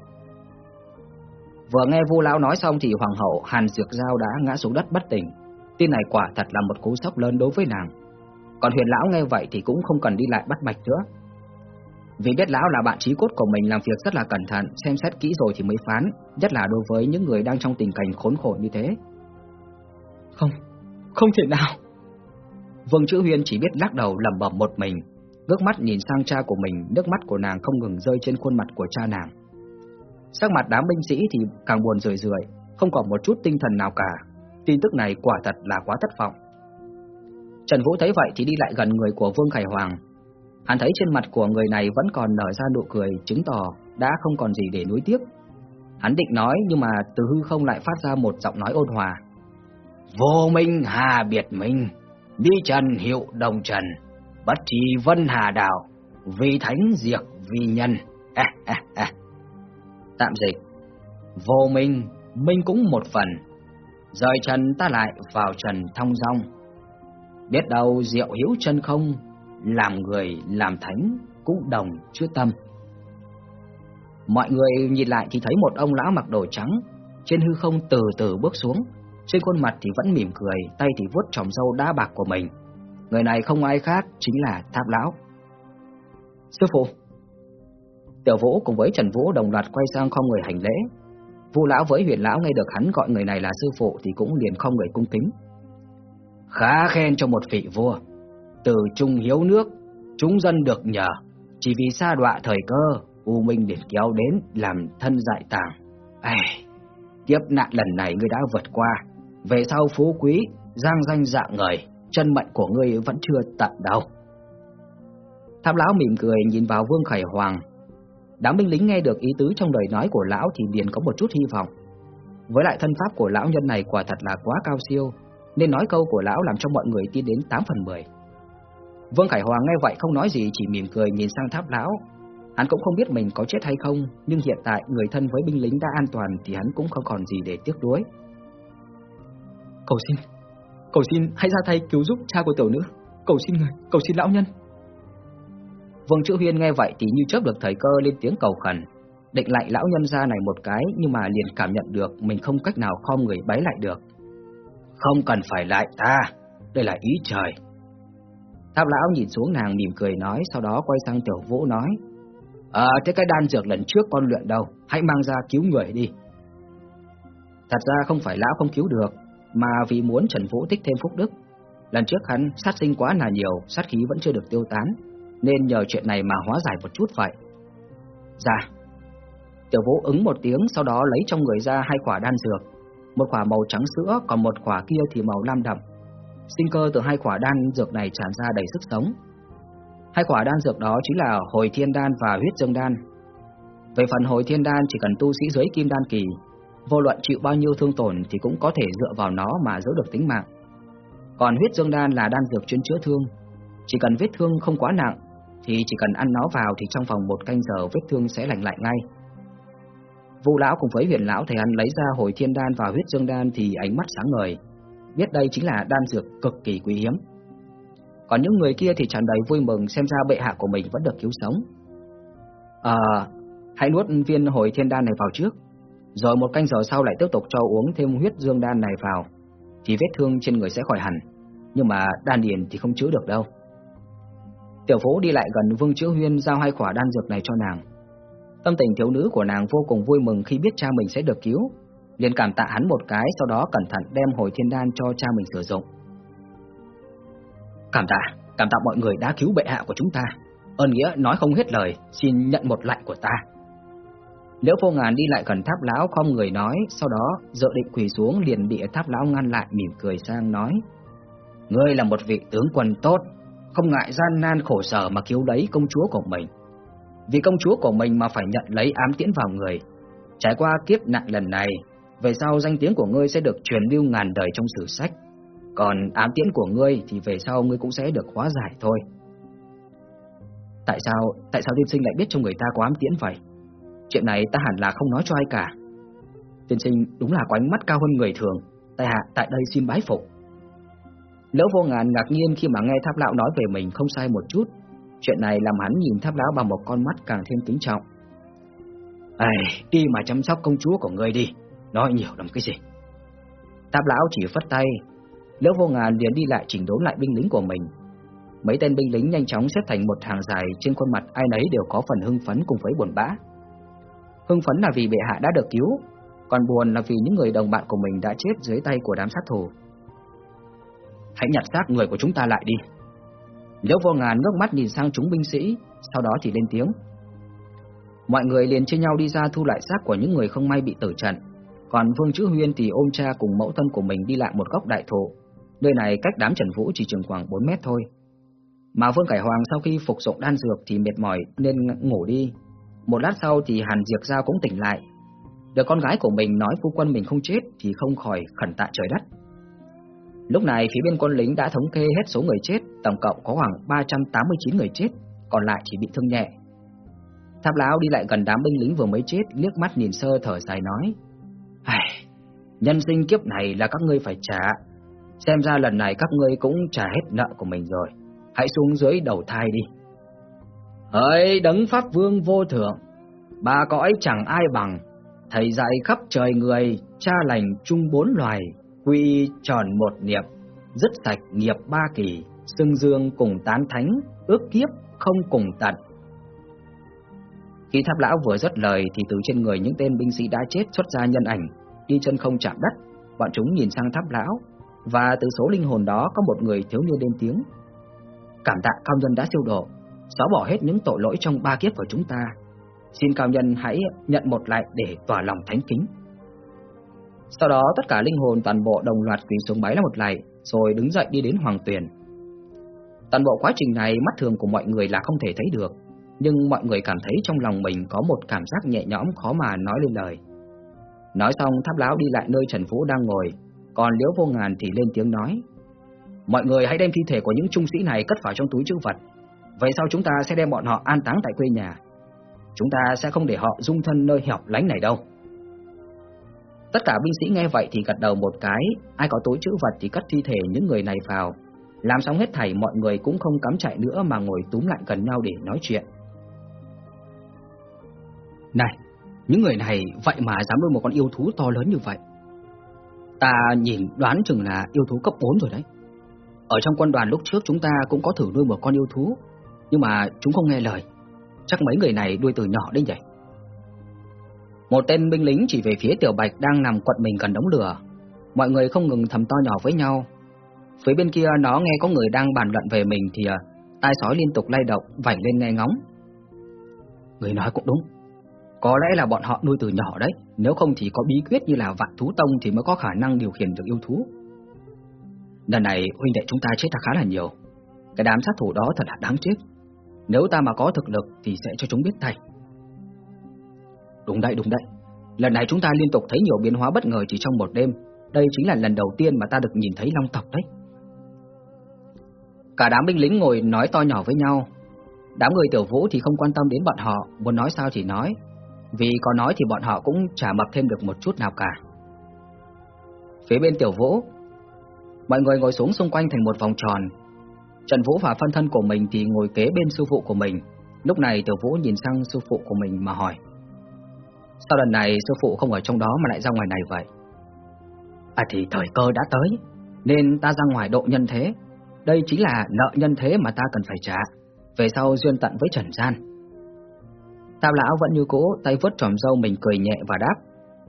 S1: Vừa nghe Vu lão nói xong thì hoàng hậu Hàn Dược dao đã ngã xuống đất bất tỉnh. Tin này quả thật là một cú sốc lớn đối với nàng. Còn Huyền lão nghe vậy thì cũng không cần đi lại bắt mạch nữa. Vì biết lão là bạn trí cốt của mình làm việc rất là cẩn thận, xem xét kỹ rồi thì mới phán, nhất là đối với những người đang trong tình cảnh khốn khổ như thế.
S3: Không, không thể nào.
S1: Vương Chữ Huyên chỉ biết lắc đầu lẩm bẩm một mình, ngước mắt nhìn sang cha của mình, nước mắt của nàng không ngừng rơi trên khuôn mặt của cha nàng. Sắc mặt đám binh sĩ thì càng buồn rười rượi, không còn một chút tinh thần nào cả. Tin tức này quả thật là quá thất vọng. Trần Vũ thấy vậy thì đi lại gần người của Vương Khải Hoàng. Hắn thấy trên mặt của người này vẫn còn nở ra nụ cười, chứng tỏ đã không còn gì để nuối tiếc. Hắn định nói nhưng mà từ hư không lại phát ra một giọng nói ôn hòa.
S2: Vô minh hà biệt minh, bi trần hiệu đồng trần, bất trì vân hà đạo, vì thánh diệt vì nhân. À, à, à.
S1: Tạm dịch, vô minh, minh cũng một phần, rời trần ta lại vào trần thong dong. Biết đâu diệu hiếu chân không, làm người làm thánh cũng đồng chưa tâm. Mọi người nhìn lại thì thấy một ông lão mặc đồ trắng, trên hư không từ từ bước xuống, trên khuôn mặt thì vẫn mỉm cười, tay thì vuốt tròm râu đá bạc của mình. Người này không ai khác chính là Tháp lão. Sư phụ. Tiểu Vũ cùng với Trần Vũ đồng loạt quay sang không người hành lễ. Vu lão với Huyền lão nghe được hắn gọi người này là sư phụ thì cũng liền không người cung kính.
S2: Khá khen cho một vị vua. Từ trung hiếu nước, chúng dân được nhờ, chỉ vì xa đọa thời cơ, U Minh liền kéo đến làm thân dại tàng. Ai, kiếp nạn lần này ngươi đã vượt qua, về sau phú quý, giang danh dạng người, chân mệnh của ngươi vẫn chưa tận đâu.
S1: Tham lão mỉm cười nhìn vào Vương Khải Hoàng. Đám binh lính nghe được ý tứ trong lời nói của lão thì liền có một chút hy vọng. Với lại thân pháp của lão nhân này quả thật là quá cao siêu, nên nói câu của lão làm cho mọi người tin đến 8 phần 10. Vương Khải Hoàng nghe vậy không nói gì chỉ mỉm cười nhìn sang tháp lão. Hắn cũng không biết mình có chết hay không, nhưng hiện tại người thân với binh lính đã an toàn thì hắn cũng không còn gì để tiếc nuối.
S3: Cầu xin, cầu xin hãy ra tay cứu giúp cha của tiểu nữ, cầu xin người, cầu xin lão nhân.
S1: Vương Chữ Huyên nghe vậy thì như chớp được thời cơ lên tiếng cầu khẩn, định lại lão nhân gia này một cái nhưng mà liền cảm nhận được mình không cách nào khom người bái lại được.
S2: Không cần phải lại ta, đây là ý trời.
S1: Tháp lão nhìn xuống nàng mỉm cười nói, sau đó quay sang tiểu vũ nói.
S2: À, thế cái đan dược lần trước con luyện đâu, hãy mang ra cứu người đi.
S1: Thật ra không phải lão không cứu được, mà vì muốn Trần Vũ tích thêm phúc đức. Lần trước hắn sát sinh quá là nhiều, sát khí vẫn chưa được tiêu tán, nên nhờ chuyện này mà hóa giải một chút vậy. Dạ. Tiểu Vũ ứng một tiếng, sau đó lấy trong người ra hai quả đan dược, một quả màu trắng sữa, còn một quả kia thì màu lam đậm. Sinh cơ từ hai quả đan dược này tràn ra đầy sức sống. Hai quả đan dược đó chính là Hồi Thiên Đan và Huyết Dương Đan. Về phần Hồi Thiên Đan chỉ cần tu sĩ dưới Kim Đan kỳ, vô luận chịu bao nhiêu thương tổn thì cũng có thể dựa vào nó mà giữ được tính mạng. Còn Huyết Dương Đan là đan dược chuyên chữa thương, chỉ cần vết thương không quá nặng thì chỉ cần ăn nó vào thì trong vòng một canh giờ vết thương sẽ lành lại ngay. Vũ lão cùng với Huyền lão thầy hắn lấy ra Hồi Thiên Đan và Huyết Dương Đan thì ánh mắt sáng ngời, biết đây chính là đan dược cực kỳ quý hiếm. Còn những người kia thì tràn đầy vui mừng xem ra bệ hạ của mình vẫn được cứu sống. À, hãy nuốt viên Hồi Thiên Đan này vào trước, rồi một canh giờ sau lại tiếp tục cho uống thêm Huyết Dương Đan này vào, thì vết thương trên người sẽ khỏi hẳn, nhưng mà đan điền thì không chữa được đâu. Tiểu Phố đi lại gần Vương Chữ Huyên giao hai quả đan dược này cho nàng. Tâm tình thiếu nữ của nàng vô cùng vui mừng khi biết cha mình sẽ được cứu, liền cảm tạ hắn một cái, sau đó cẩn thận đem hồi thiên đan cho cha mình sử dụng.
S2: Cảm tạ, cảm tạ mọi người đã cứu bệ hạ của chúng ta. Ơn nghĩa nói không hết lời, xin nhận một lạnh của ta.
S1: Liễu Vô Ngàn đi lại gần tháp lão không người nói, sau đó dự định quỳ xuống liền bị tháp lão ngăn lại mỉm cười sang nói:
S2: "Ngươi là một vị tướng quân tốt, không ngại gian nan khổ sở mà cứu lấy công chúa của mình. Vì công chúa của mình mà phải nhận lấy ám tiễn vào người. Trải qua kiếp nạn lần này, về sau danh tiếng của ngươi sẽ được truyền lưu ngàn đời trong sử sách. Còn ám tiễn của ngươi thì về sau ngươi cũng sẽ được hóa giải thôi.
S1: Tại sao, tại sao tiên sinh lại biết cho người ta có ám tiễn vậy? Chuyện này ta hẳn là không nói cho ai cả. Tiên sinh đúng là có ánh mắt cao hơn người thường, tại hạ tại đây xin bái phục. Lỡ vô ngàn ngạc nhiên khi mà nghe tháp lão nói về mình không sai một chút, Chuyện này làm hắn nhìn tháp lão bằng một con mắt càng thêm kính trọng.
S2: Ây, đi mà chăm sóc công chúa của ngươi đi, nói nhiều làm cái gì?
S1: Tạp lão chỉ phất tay, Liễu Vô Ngàn liền đi lại chỉnh đốn lại binh lính của mình. Mấy tên binh lính nhanh chóng xếp thành một hàng dài, trên khuôn mặt ai nấy đều có phần hưng phấn cùng với buồn bã. Hưng phấn là vì bệ hạ đã được cứu, còn buồn là vì những người đồng bạn của mình đã chết dưới tay của đám sát thủ.
S2: Hãy nhặt xác người của chúng ta lại đi,
S1: Liễu vô ngàn ngước mắt nhìn sang chúng binh sĩ, sau đó thì lên tiếng. Mọi người liền chia nhau đi ra thu lại xác của những người không may bị tử trận, còn Vương Chữ Huyên thì ôm cha cùng mẫu thân của mình đi lại một góc đại thụ. Nơi này cách đám Trần Vũ chỉ chừng khoảng 4 mét thôi. Mà Vương Cải Hoàng sau khi phục dụng đan dược thì mệt mỏi nên ngủ đi. Một lát sau thì Hàn Diệp Giao cũng tỉnh lại. Được con gái của mình nói phu quân mình không chết thì không khỏi khẩn tạ trời đất. Lúc này phía bên quân lính đã thống kê hết số người chết, tổng cộng có khoảng 389 người chết, còn lại chỉ bị thương nhẹ. Tháp lão đi lại gần đám binh lính vừa mới chết, liếc mắt nhìn sơ thở dài nói:
S2: "Ai, nhân sinh kiếp này là các ngươi phải trả. Xem ra lần này các ngươi cũng trả hết nợ của mình rồi. Hãy xuống dưới đầu thai đi." Hỡi đấng pháp vương vô thượng, ba cõi chẳng ai bằng, thầy dạy khắp trời người, cha lành chung bốn loài quy tròn một niệm, dứt sạch nghiệp ba kỳ, xưng dương cùng tán thánh, ước kiếp không cùng tận.
S1: Khi tháp lão vừa dứt lời thì từ trên người những tên binh sĩ đã chết xuất ra nhân ảnh, đi chân không chạm đất, bọn chúng nhìn sang tháp lão, và từ số linh hồn đó có một người thiếu niên lên tiếng. Cảm tạ cao nhân đã siêu độ, xóa bỏ hết những tội lỗi trong ba kiếp của chúng ta. Xin cao nhân hãy nhận một lại để tỏa lòng thánh kính. Sau đó tất cả linh hồn toàn bộ đồng loạt quỳ xuống bái là một lạy, rồi đứng dậy đi đến hoàng tuyển. Toàn bộ quá trình này mắt thường của mọi người là không thể thấy được, nhưng mọi người cảm thấy trong lòng mình có một cảm giác nhẹ nhõm khó mà nói lên lời. Nói xong tháp lão đi lại nơi Trần Phú đang ngồi, còn Liễu Vô Ngàn thì lên tiếng nói: "Mọi người hãy đem thi thể của những trung sĩ này cất vào trong túi chữ vật. Vậy sau chúng ta sẽ đem bọn họ an táng tại quê nhà. Chúng ta sẽ không để họ dung thân nơi hẻo lánh này đâu." Tất cả binh sĩ nghe vậy thì gật đầu một cái, ai có túi chữ vật thì cất thi thể những người này vào, Làm xong hết thảy mọi người cũng không cắm chạy nữa mà ngồi túm lại gần nhau để nói chuyện.
S3: Này, những người này vậy mà dám nuôi một con yêu thú to lớn như vậy. Ta nhìn đoán chừng là yêu thú cấp 4 rồi đấy. Ở trong quân đoàn lúc trước chúng ta cũng có thử nuôi một con yêu thú, nhưng mà chúng không nghe lời. Chắc mấy người này nuôi từ nhỏ đến vậy.
S1: Một tên binh lính chỉ về phía Tiểu Bạch đang nằm quật mình gần đống lửa. Mọi người không ngừng thầm to nhỏ với nhau. Phía bên kia nó nghe có người đang bàn luận về mình thì à, tai sói liên tục lay động, vảnh lên nghe ngóng.
S3: Người nói cũng đúng. Có lẽ là bọn họ nuôi từ nhỏ đấy, nếu không thì có bí quyết như là vạn thú tông thì mới có khả năng điều khiển được yêu thú. Lần này huynh đệ chúng ta chết ta khá là nhiều. Cái đám sát thủ đó thật là đáng chết. Nếu ta mà có thực lực thì sẽ cho chúng biết tay. Đúng đấy, đúng đấy. Lần này chúng ta liên tục thấy nhiều biến hóa bất ngờ chỉ trong một đêm. Đây chính là lần đầu tiên mà ta được nhìn thấy long tộc đấy.
S1: Cả đám binh lính ngồi nói to nhỏ với nhau. Đám người tiểu vũ thì không quan tâm đến bọn họ, muốn nói sao thì nói. Vì có nói thì bọn họ cũng chả mập thêm được một chút nào cả. Phía bên tiểu vũ, mọi người ngồi xuống xung quanh thành một vòng tròn. Trần Vũ và phân thân của mình thì ngồi kế bên sư phụ của mình. Lúc này tiểu vũ nhìn sang sư phụ của mình mà hỏi. Sao lần này sư phụ không ở trong đó mà lại ra ngoài này vậy?
S3: À thì thời cơ đã tới, nên ta ra ngoài độ nhân thế. Đây chính là nợ nhân thế mà ta cần phải trả, về sau duyên tận với Trần Gian.
S1: Tam lão vẫn như cũ, tay vớt tròm dâu mình cười nhẹ và đáp.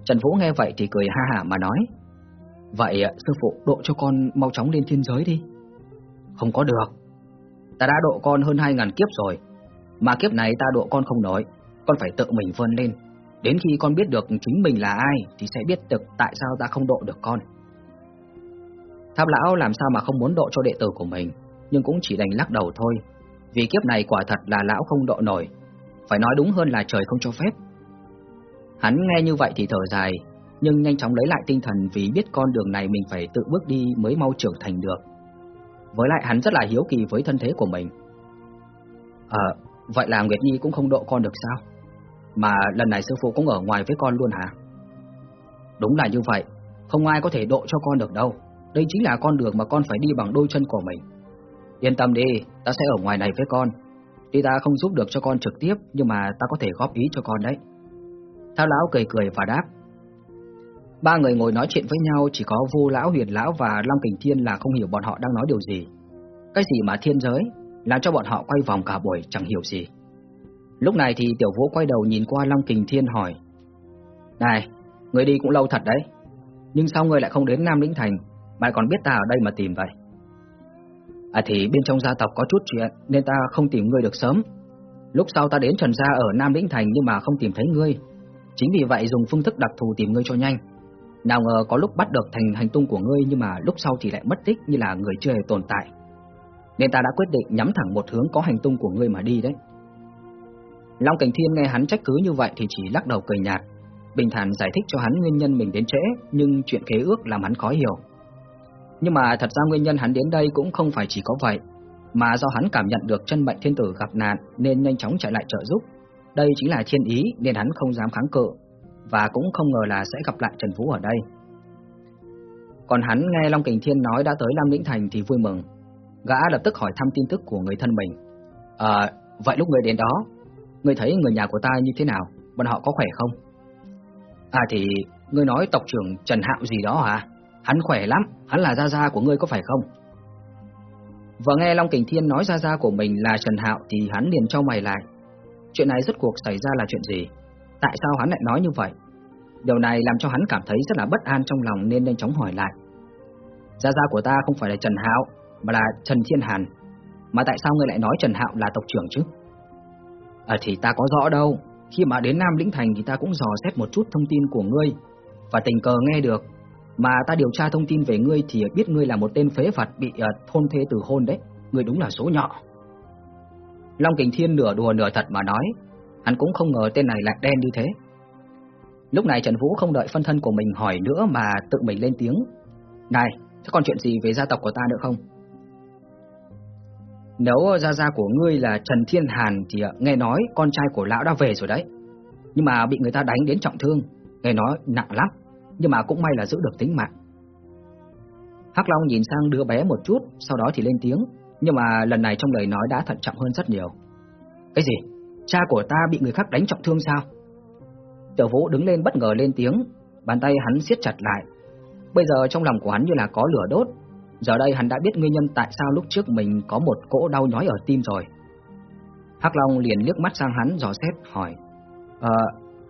S1: Trần Vũ nghe vậy thì cười ha hả mà nói.
S3: Vậy à, sư phụ độ cho con mau chóng lên thiên giới đi.
S1: Không có được. Ta đã độ con hơn hai ngàn kiếp rồi, mà kiếp này ta độ con không nổi, con phải tự mình vươn lên. Đến khi con biết được chính mình là ai thì sẽ biết được tại sao ta không độ được con. Tháp lão làm sao mà không muốn độ cho đệ tử của mình, nhưng cũng chỉ đành lắc đầu thôi, vì kiếp này quả thật là lão không độ nổi, phải nói đúng hơn là trời không cho phép. Hắn nghe như vậy thì thở dài, nhưng nhanh chóng lấy lại tinh thần vì biết con đường này mình phải tự bước đi mới mau trưởng thành được. Với lại hắn rất là hiếu kỳ với thân thế của mình. Ờ, vậy là Nguyệt Nhi cũng không độ con được sao? Mà lần này sư phụ cũng ở ngoài với con luôn hả? Đúng là như vậy, không ai có thể độ cho con được đâu. Đây chính là con đường mà con phải đi bằng đôi chân của mình. Yên tâm đi, ta sẽ ở ngoài này với con. Tuy ta không giúp được cho con trực tiếp, nhưng mà ta có thể góp ý cho con đấy. Thao lão cười cười và đáp. Ba người ngồi nói chuyện với nhau, chỉ có vô lão, huyền lão và Long Kình Thiên là không hiểu bọn họ đang nói điều gì. Cái gì mà thiên giới, làm cho bọn họ quay vòng cả buổi chẳng hiểu gì. Lúc này thì Tiểu Vũ quay đầu nhìn qua Long Kình Thiên hỏi. Này, người đi cũng lâu thật đấy. Nhưng sao người lại không đến Nam Lĩnh Thành, mà còn biết ta ở đây mà tìm vậy? À thì bên trong gia tộc có chút chuyện nên ta không tìm ngươi được sớm. Lúc sau ta đến Trần Gia ở Nam Lĩnh Thành nhưng mà không tìm thấy ngươi. Chính vì vậy dùng phương thức đặc thù tìm ngươi cho nhanh. Nào ngờ có lúc bắt được thành hành tung của ngươi nhưng mà lúc sau thì lại mất tích như là người chưa hề tồn tại. Nên ta đã quyết định nhắm thẳng một hướng có hành tung của ngươi mà đi đấy. Long Cảnh Thiên nghe hắn trách cứ như vậy thì chỉ lắc đầu cười nhạt, bình thản giải thích cho hắn nguyên nhân mình đến trễ, nhưng chuyện kế ước làm hắn khó hiểu. Nhưng mà thật ra nguyên nhân hắn đến đây cũng không phải chỉ có vậy, mà do hắn cảm nhận được chân mệnh thiên tử gặp nạn nên nhanh chóng chạy lại trợ giúp. Đây chính là thiên ý nên hắn không dám kháng cự, và cũng không ngờ là sẽ gặp lại Trần Vũ ở đây. Còn hắn nghe Long Kình Thiên nói đã tới Lam Lĩnh Thành thì vui mừng, gã lập tức hỏi thăm tin tức của người thân mình. À, vậy lúc người đến đó, Ngươi thấy người nhà của ta như thế nào? Bọn họ có khỏe không? À thì, ngươi nói tộc trưởng Trần Hạo gì đó hả? Hắn khỏe lắm, hắn là gia gia của ngươi có phải không? Vừa nghe Long Kình Thiên nói gia gia của mình là Trần Hạo thì hắn liền cho mày lại. Chuyện này rốt cuộc xảy ra là chuyện gì? Tại sao hắn lại nói như vậy? Điều này làm cho hắn cảm thấy rất là bất an trong lòng nên nhanh chóng hỏi lại. Gia gia của ta không phải là Trần Hạo, mà là Trần Thiên Hàn. Mà tại sao ngươi lại nói Trần Hạo là tộc trưởng chứ? À thì ta có rõ đâu, khi mà đến Nam Lĩnh Thành thì ta cũng dò xét một chút thông tin của ngươi, và tình cờ nghe được, mà ta điều tra thông tin về ngươi thì biết ngươi là một tên phế vật bị uh, thôn thê từ hôn đấy, ngươi đúng là số nhỏ. Long Kình Thiên nửa đùa nửa thật mà nói, hắn cũng không ngờ tên này lại đen như thế. Lúc này Trần Vũ không đợi phân thân của mình hỏi nữa mà tự mình lên tiếng. Này, thế còn chuyện gì về gia tộc của ta nữa không? Nếu gia gia của ngươi là Trần Thiên Hàn thì ờ, nghe nói con trai của lão đã về rồi đấy. Nhưng mà bị người ta đánh đến trọng thương, nghe nói nặng lắm, nhưng mà cũng may là giữ được tính mạng. Hắc Long nhìn sang đứa bé một chút, sau đó thì lên tiếng, nhưng mà lần này trong lời nói đã thận trọng hơn rất nhiều.
S3: Cái gì? Cha của ta bị người khác đánh trọng thương sao?
S1: Tiểu Vũ đứng lên bất ngờ lên tiếng, bàn tay hắn siết chặt lại. Bây giờ trong lòng của hắn như là có lửa đốt. Giờ đây hắn đã biết nguyên nhân tại sao lúc trước mình có một cỗ đau nhói ở tim rồi. Hắc Long liền liếc mắt sang hắn dò xét hỏi: "Ờ,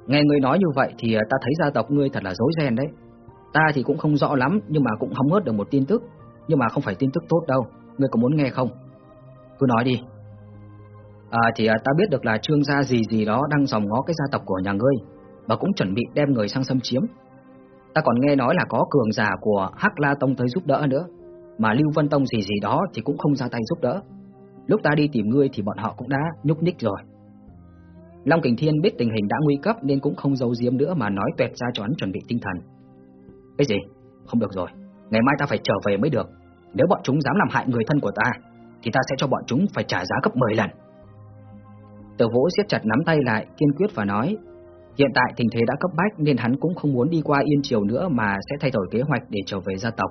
S1: nghe ngươi nói như vậy thì à, ta thấy gia tộc ngươi thật là rối ren đấy. Ta thì cũng không rõ lắm nhưng mà cũng hóng hớt được một tin tức, nhưng mà không phải tin tức tốt đâu, ngươi có muốn nghe không?"
S3: Cứ nói đi.
S1: À thì à, ta biết được là trương gia gì gì đó đang dòng ngó cái gia tộc của nhà ngươi và cũng chuẩn bị đem người sang xâm chiếm. Ta còn nghe nói là có cường giả của Hắc La Tông tới giúp đỡ nữa, mà Lưu Vân Tông gì gì đó thì cũng không ra tay giúp đỡ. Lúc ta đi tìm ngươi thì bọn họ cũng đã nhúc nhích rồi. Long Kình Thiên biết tình hình đã nguy cấp nên cũng không giấu giếm nữa mà nói tuẹt ra cho hắn chuẩn bị tinh thần.
S3: Cái gì? Không được rồi, ngày mai ta phải trở về mới được. Nếu bọn chúng dám làm hại người thân của ta, thì ta sẽ cho bọn chúng phải trả giá gấp 10 lần.
S1: Tử Vũ siết chặt nắm tay lại, kiên quyết và nói, hiện tại tình thế đã cấp bách nên hắn cũng không muốn đi qua Yên Triều nữa mà sẽ thay đổi kế hoạch để trở về gia tộc.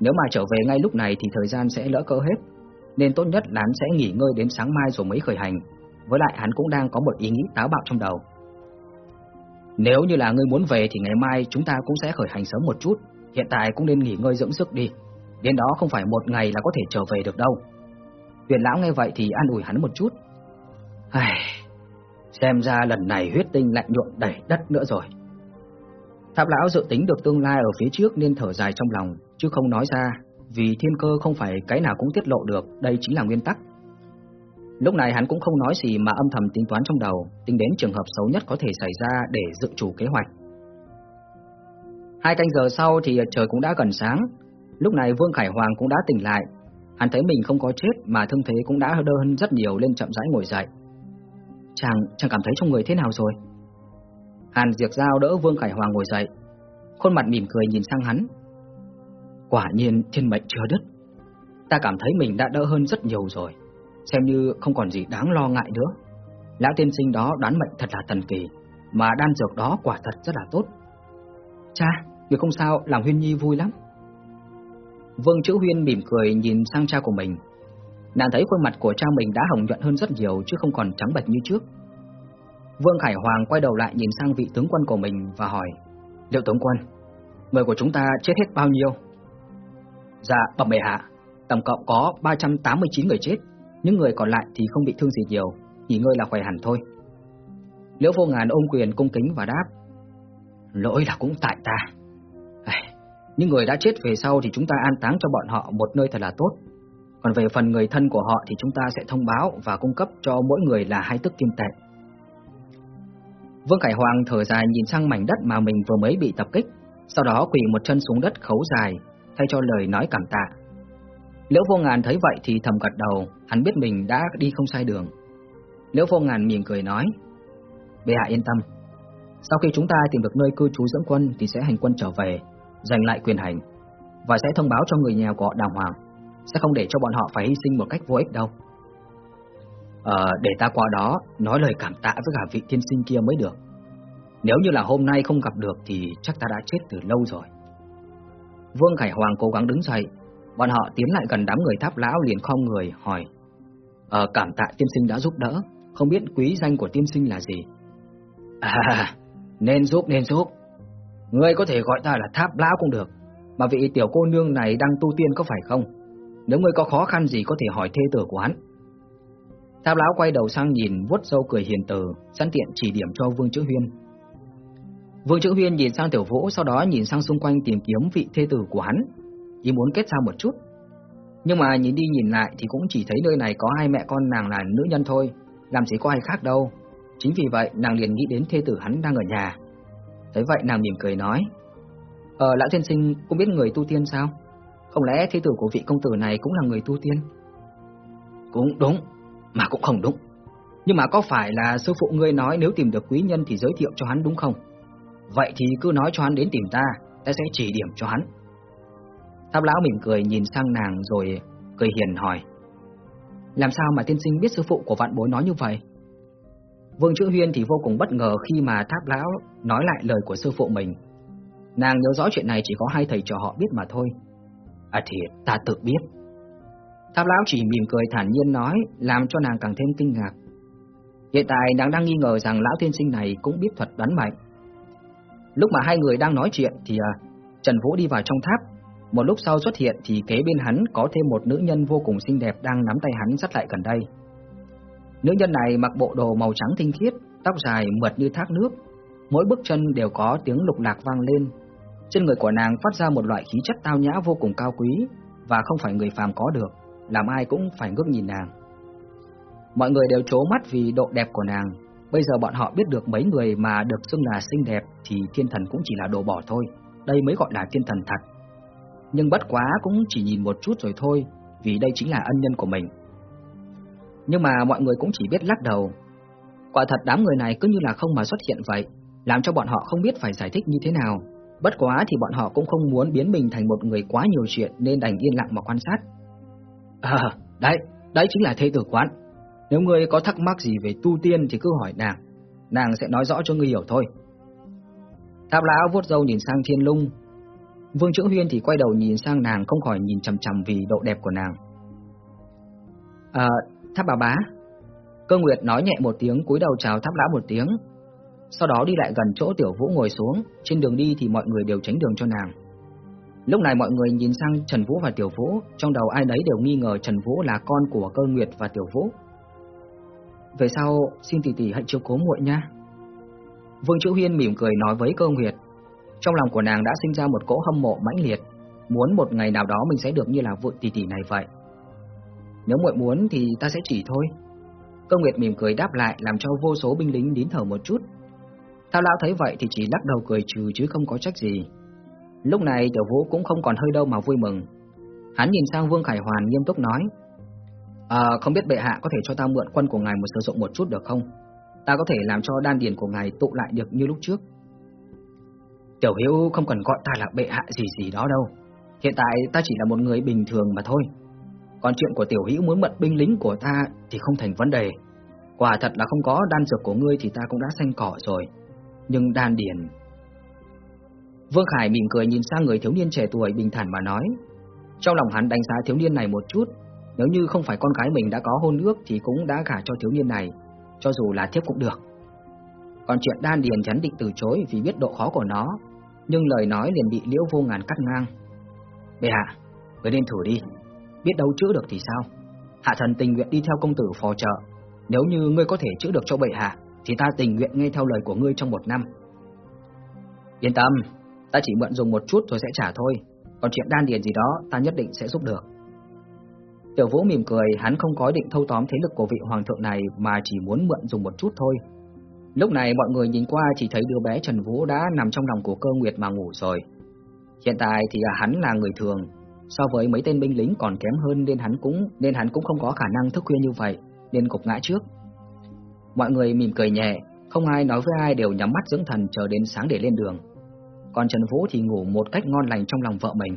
S1: Nếu mà trở về ngay lúc này thì thời gian sẽ lỡ cỡ hết, nên tốt nhất là hắn sẽ nghỉ ngơi đến sáng mai rồi mới khởi hành. Với lại hắn cũng đang có một ý nghĩ táo bạo trong đầu.
S3: Nếu như là ngươi muốn về thì ngày mai chúng ta cũng sẽ khởi hành sớm một chút, hiện tại cũng nên nghỉ ngơi dưỡng sức đi. Đến đó không phải một ngày là có thể trở về được đâu.
S1: Huyền lão nghe vậy thì an ủi hắn một chút.
S3: Ai, xem ra lần này huyết tinh lạnh nhuộm đẩy đất nữa rồi.
S1: Tháp lão dự tính được tương lai ở phía trước nên thở dài trong lòng, chứ không nói ra, vì thiên cơ không phải cái nào cũng tiết lộ được, đây chính là nguyên tắc. Lúc này hắn cũng không nói gì mà âm thầm tính toán trong đầu, tính đến trường hợp xấu nhất có thể xảy ra để dự chủ kế hoạch. Hai canh giờ sau thì trời cũng đã gần sáng, lúc này Vương Khải Hoàng cũng đã tỉnh lại. Hắn thấy mình không có chết mà thương thế cũng đã đỡ hơn rất nhiều lên chậm rãi ngồi dậy.
S3: Chàng, chàng cảm thấy trong người thế nào rồi?
S1: Hàn Diệp Giao đỡ Vương Khải Hoàng ngồi dậy, khuôn mặt mỉm cười nhìn sang hắn.
S3: Quả nhiên thiên mệnh chưa đứt, ta cảm thấy mình đã đỡ hơn rất nhiều rồi, xem như không còn gì đáng lo ngại nữa. Lão tiên sinh đó đoán mệnh thật là thần kỳ, mà đan dược đó quả thật rất là tốt.
S1: Cha, việc không sao, làm Huyên Nhi vui lắm. Vương Chữ Huyên mỉm cười nhìn sang cha của mình. Nàng thấy khuôn mặt của cha mình đã hồng nhuận hơn rất nhiều chứ không còn trắng bệch như trước. Vương Khải Hoàng quay đầu lại nhìn sang vị tướng quân của mình và hỏi:
S3: "Liệu tướng quân, người của chúng ta chết hết bao nhiêu?"
S1: "Dạ, bẩm bệ hạ, tổng cộng có 389 người chết, những người còn lại thì không bị thương gì nhiều, nghỉ ngơi là khỏe hẳn thôi." Liễu Vô Ngàn ôm quyền cung kính và đáp:
S3: "Lỗi là cũng tại ta.
S1: những người đã chết về sau thì chúng ta an táng cho bọn họ một nơi thật là tốt." Còn về phần người thân của họ thì chúng ta sẽ thông báo và cung cấp cho mỗi người là hai tức kim tệ. Vương Khải Hoàng thở dài nhìn sang mảnh đất mà mình vừa mới bị tập kích, sau đó quỳ một chân xuống đất khấu dài, thay cho lời nói cảm tạ. Liễu Vô Ngàn thấy vậy thì thầm gật đầu, hắn biết mình đã đi không sai đường. Liễu Vô Ngàn mỉm cười nói, Bệ hạ yên tâm, sau khi chúng ta tìm được nơi cư trú dưỡng quân thì sẽ hành quân trở về, giành lại quyền hành, và sẽ thông báo cho người nhà của họ đàng hoàng sẽ không để cho bọn họ phải hy sinh một cách vô ích đâu.
S3: Ờ, để ta qua đó nói lời cảm tạ với cả vị tiên sinh kia mới được. Nếu như là hôm nay không gặp được thì chắc ta đã chết từ lâu rồi.
S1: Vương Khải Hoàng cố gắng đứng dậy, bọn họ tiến lại gần đám người tháp lão liền khom người hỏi: "Ờ, cảm tạ tiên sinh đã giúp đỡ, không biết quý danh của tiên sinh là gì?"
S3: À, nên giúp nên giúp. Ngươi có thể gọi ta là tháp lão cũng được,
S1: mà vị tiểu cô nương này đang tu tiên có phải không? Nếu ngươi có khó khăn gì có thể hỏi thê tử của hắn. Tháp lão quay đầu sang nhìn, vuốt râu cười hiền từ, sẵn tiện chỉ điểm cho Vương Chữ Huyên. Vương Chữ Huyên nhìn sang Tiểu Vũ, sau đó nhìn sang xung quanh tìm kiếm vị thê tử của hắn, ý muốn kết giao một chút. Nhưng mà nhìn đi nhìn lại thì cũng chỉ thấy nơi này có hai mẹ con nàng là nữ nhân thôi, làm gì có ai khác đâu. Chính vì vậy nàng liền nghĩ đến thê tử hắn đang ở nhà. Thấy vậy nàng mỉm cười nói: "Ờ, lão tiên sinh cũng biết người tu tiên sao?" Không lẽ thê tử của vị công tử này cũng là người tu tiên?
S3: Cũng đúng, mà cũng không đúng.
S1: Nhưng mà có phải là sư phụ ngươi nói nếu tìm được quý nhân thì giới thiệu cho hắn đúng không? Vậy thì cứ nói cho hắn đến tìm ta, ta sẽ chỉ điểm cho hắn. Tháp lão mỉm cười nhìn sang nàng rồi cười hiền hỏi. Làm sao mà tiên sinh biết sư phụ của vạn bối nói như vậy? Vương Chữ Huyên thì vô cùng bất ngờ khi mà tháp lão nói lại lời của sư phụ mình. Nàng nhớ rõ chuyện này chỉ có hai thầy trò họ biết mà thôi
S3: À thì ta tự biết.
S1: Tháp lão chỉ mỉm cười thản nhiên nói, làm cho nàng càng thêm kinh ngạc. Hiện tại nàng đang nghi ngờ rằng lão tiên sinh này cũng biết thuật đoán mệnh. Lúc mà hai người đang nói chuyện thì à, Trần Vũ đi vào trong tháp. Một lúc sau xuất hiện thì kế bên hắn có thêm một nữ nhân vô cùng xinh đẹp đang nắm tay hắn dắt lại gần đây. Nữ nhân này mặc bộ đồ màu trắng tinh khiết, tóc dài mượt như thác nước, mỗi bước chân đều có tiếng lục lạc vang lên. Trên người của nàng phát ra một loại khí chất tao nhã vô cùng cao quý và không phải người phàm có được, làm ai cũng phải ngước nhìn nàng. Mọi người đều trố mắt vì độ đẹp của nàng. Bây giờ bọn họ biết được mấy người mà được xưng là xinh đẹp thì thiên thần cũng chỉ là đồ bỏ thôi. Đây mới gọi là thiên thần thật. Nhưng bất quá cũng chỉ nhìn một chút rồi thôi, vì đây chính là ân nhân của mình. Nhưng mà mọi người cũng chỉ biết lắc đầu. Quả thật đám người này cứ như là không mà xuất hiện vậy, làm cho bọn họ không biết phải giải thích như thế nào. Bất quá thì bọn họ cũng không muốn biến mình thành một người quá nhiều chuyện nên đành yên lặng mà quan sát. À, đấy, đấy chính là thế tử quán. Nếu ngươi có thắc mắc gì về tu tiên thì cứ hỏi nàng, nàng sẽ nói rõ cho ngươi hiểu thôi. Tháp lão vuốt râu nhìn sang thiên lung. Vương Chữ Huyên thì quay đầu nhìn sang nàng không khỏi nhìn chầm chầm vì độ đẹp của nàng. À, tháp bà bá. Cơ Nguyệt nói nhẹ một tiếng cúi đầu chào tháp lão một tiếng. Sau đó đi lại gần chỗ tiểu vũ ngồi xuống, trên đường đi thì mọi người đều tránh đường cho nàng. Lúc này mọi người nhìn sang Trần Vũ và Tiểu Vũ, trong đầu ai đấy đều nghi ngờ Trần Vũ là con của Cơ Nguyệt và Tiểu Vũ. Về sau, xin tỷ tỷ hãy chiếu cố muội nha. Vương Chữ Huyên mỉm cười nói với Cơ Nguyệt. Trong lòng của nàng đã sinh ra một cỗ hâm mộ mãnh liệt, muốn một ngày nào đó mình sẽ được như là vội tỷ tỷ này vậy. Nếu muội muốn thì ta sẽ chỉ thôi. Cơ Nguyệt mỉm cười đáp lại làm cho vô số binh lính nín thở một chút. Thao lão thấy vậy thì chỉ lắc đầu cười trừ chứ không có trách gì. Lúc này Tiểu Vũ cũng không còn hơi đâu mà vui mừng. Hắn nhìn sang Vương Khải Hoàn nghiêm túc nói: À, không biết bệ hạ có thể cho ta mượn quân của ngài một sử dụng một chút được không? Ta có thể làm cho đan điền của ngài tụ lại được như lúc trước. Tiểu Hiếu không cần gọi ta là bệ hạ gì gì đó đâu. Hiện tại ta chỉ là một người bình thường mà thôi. Còn chuyện của Tiểu Hữu muốn mượn binh lính của ta thì không thành vấn đề. Quả thật là không có đan dược của ngươi thì ta cũng đã xanh cỏ rồi. Nhưng đan điền... Vương Khải mỉm cười nhìn sang người thiếu niên trẻ tuổi bình thản mà nói. Trong lòng hắn đánh giá thiếu niên này một chút, nếu như không phải con gái mình đã có hôn ước thì cũng đã gả cho thiếu niên này, cho dù là thiếp cũng được. Còn chuyện đan điền chắn định từ chối vì biết độ khó của nó, nhưng lời nói liền bị liễu vô ngàn cắt ngang. Bệ hạ, người nên thử đi, biết đâu chữa được thì sao? Hạ thần tình nguyện đi theo công tử phò trợ, nếu như ngươi có thể chữa được cho bệ hạ, thì ta tình nguyện nghe theo lời của ngươi trong một năm. Yên tâm, ta chỉ mượn dùng một chút rồi sẽ trả thôi, còn chuyện đan điền gì đó ta nhất định sẽ giúp được. Tiểu Vũ mỉm cười, hắn không có định thâu tóm thế lực của vị hoàng thượng này mà chỉ muốn mượn dùng một chút thôi. Lúc này mọi người nhìn qua chỉ thấy đứa bé Trần Vũ đã nằm trong lòng của cơ nguyệt mà ngủ rồi. Hiện tại thì à, hắn là người thường, so với mấy tên binh lính còn kém hơn nên hắn cũng nên hắn cũng không có khả năng thức khuya như vậy, nên cục ngã trước. Mọi người mỉm cười nhẹ, không ai nói với ai đều nhắm mắt dưỡng thần chờ đến sáng để lên đường. Còn Trần Vũ thì ngủ một cách ngon lành trong lòng vợ mình.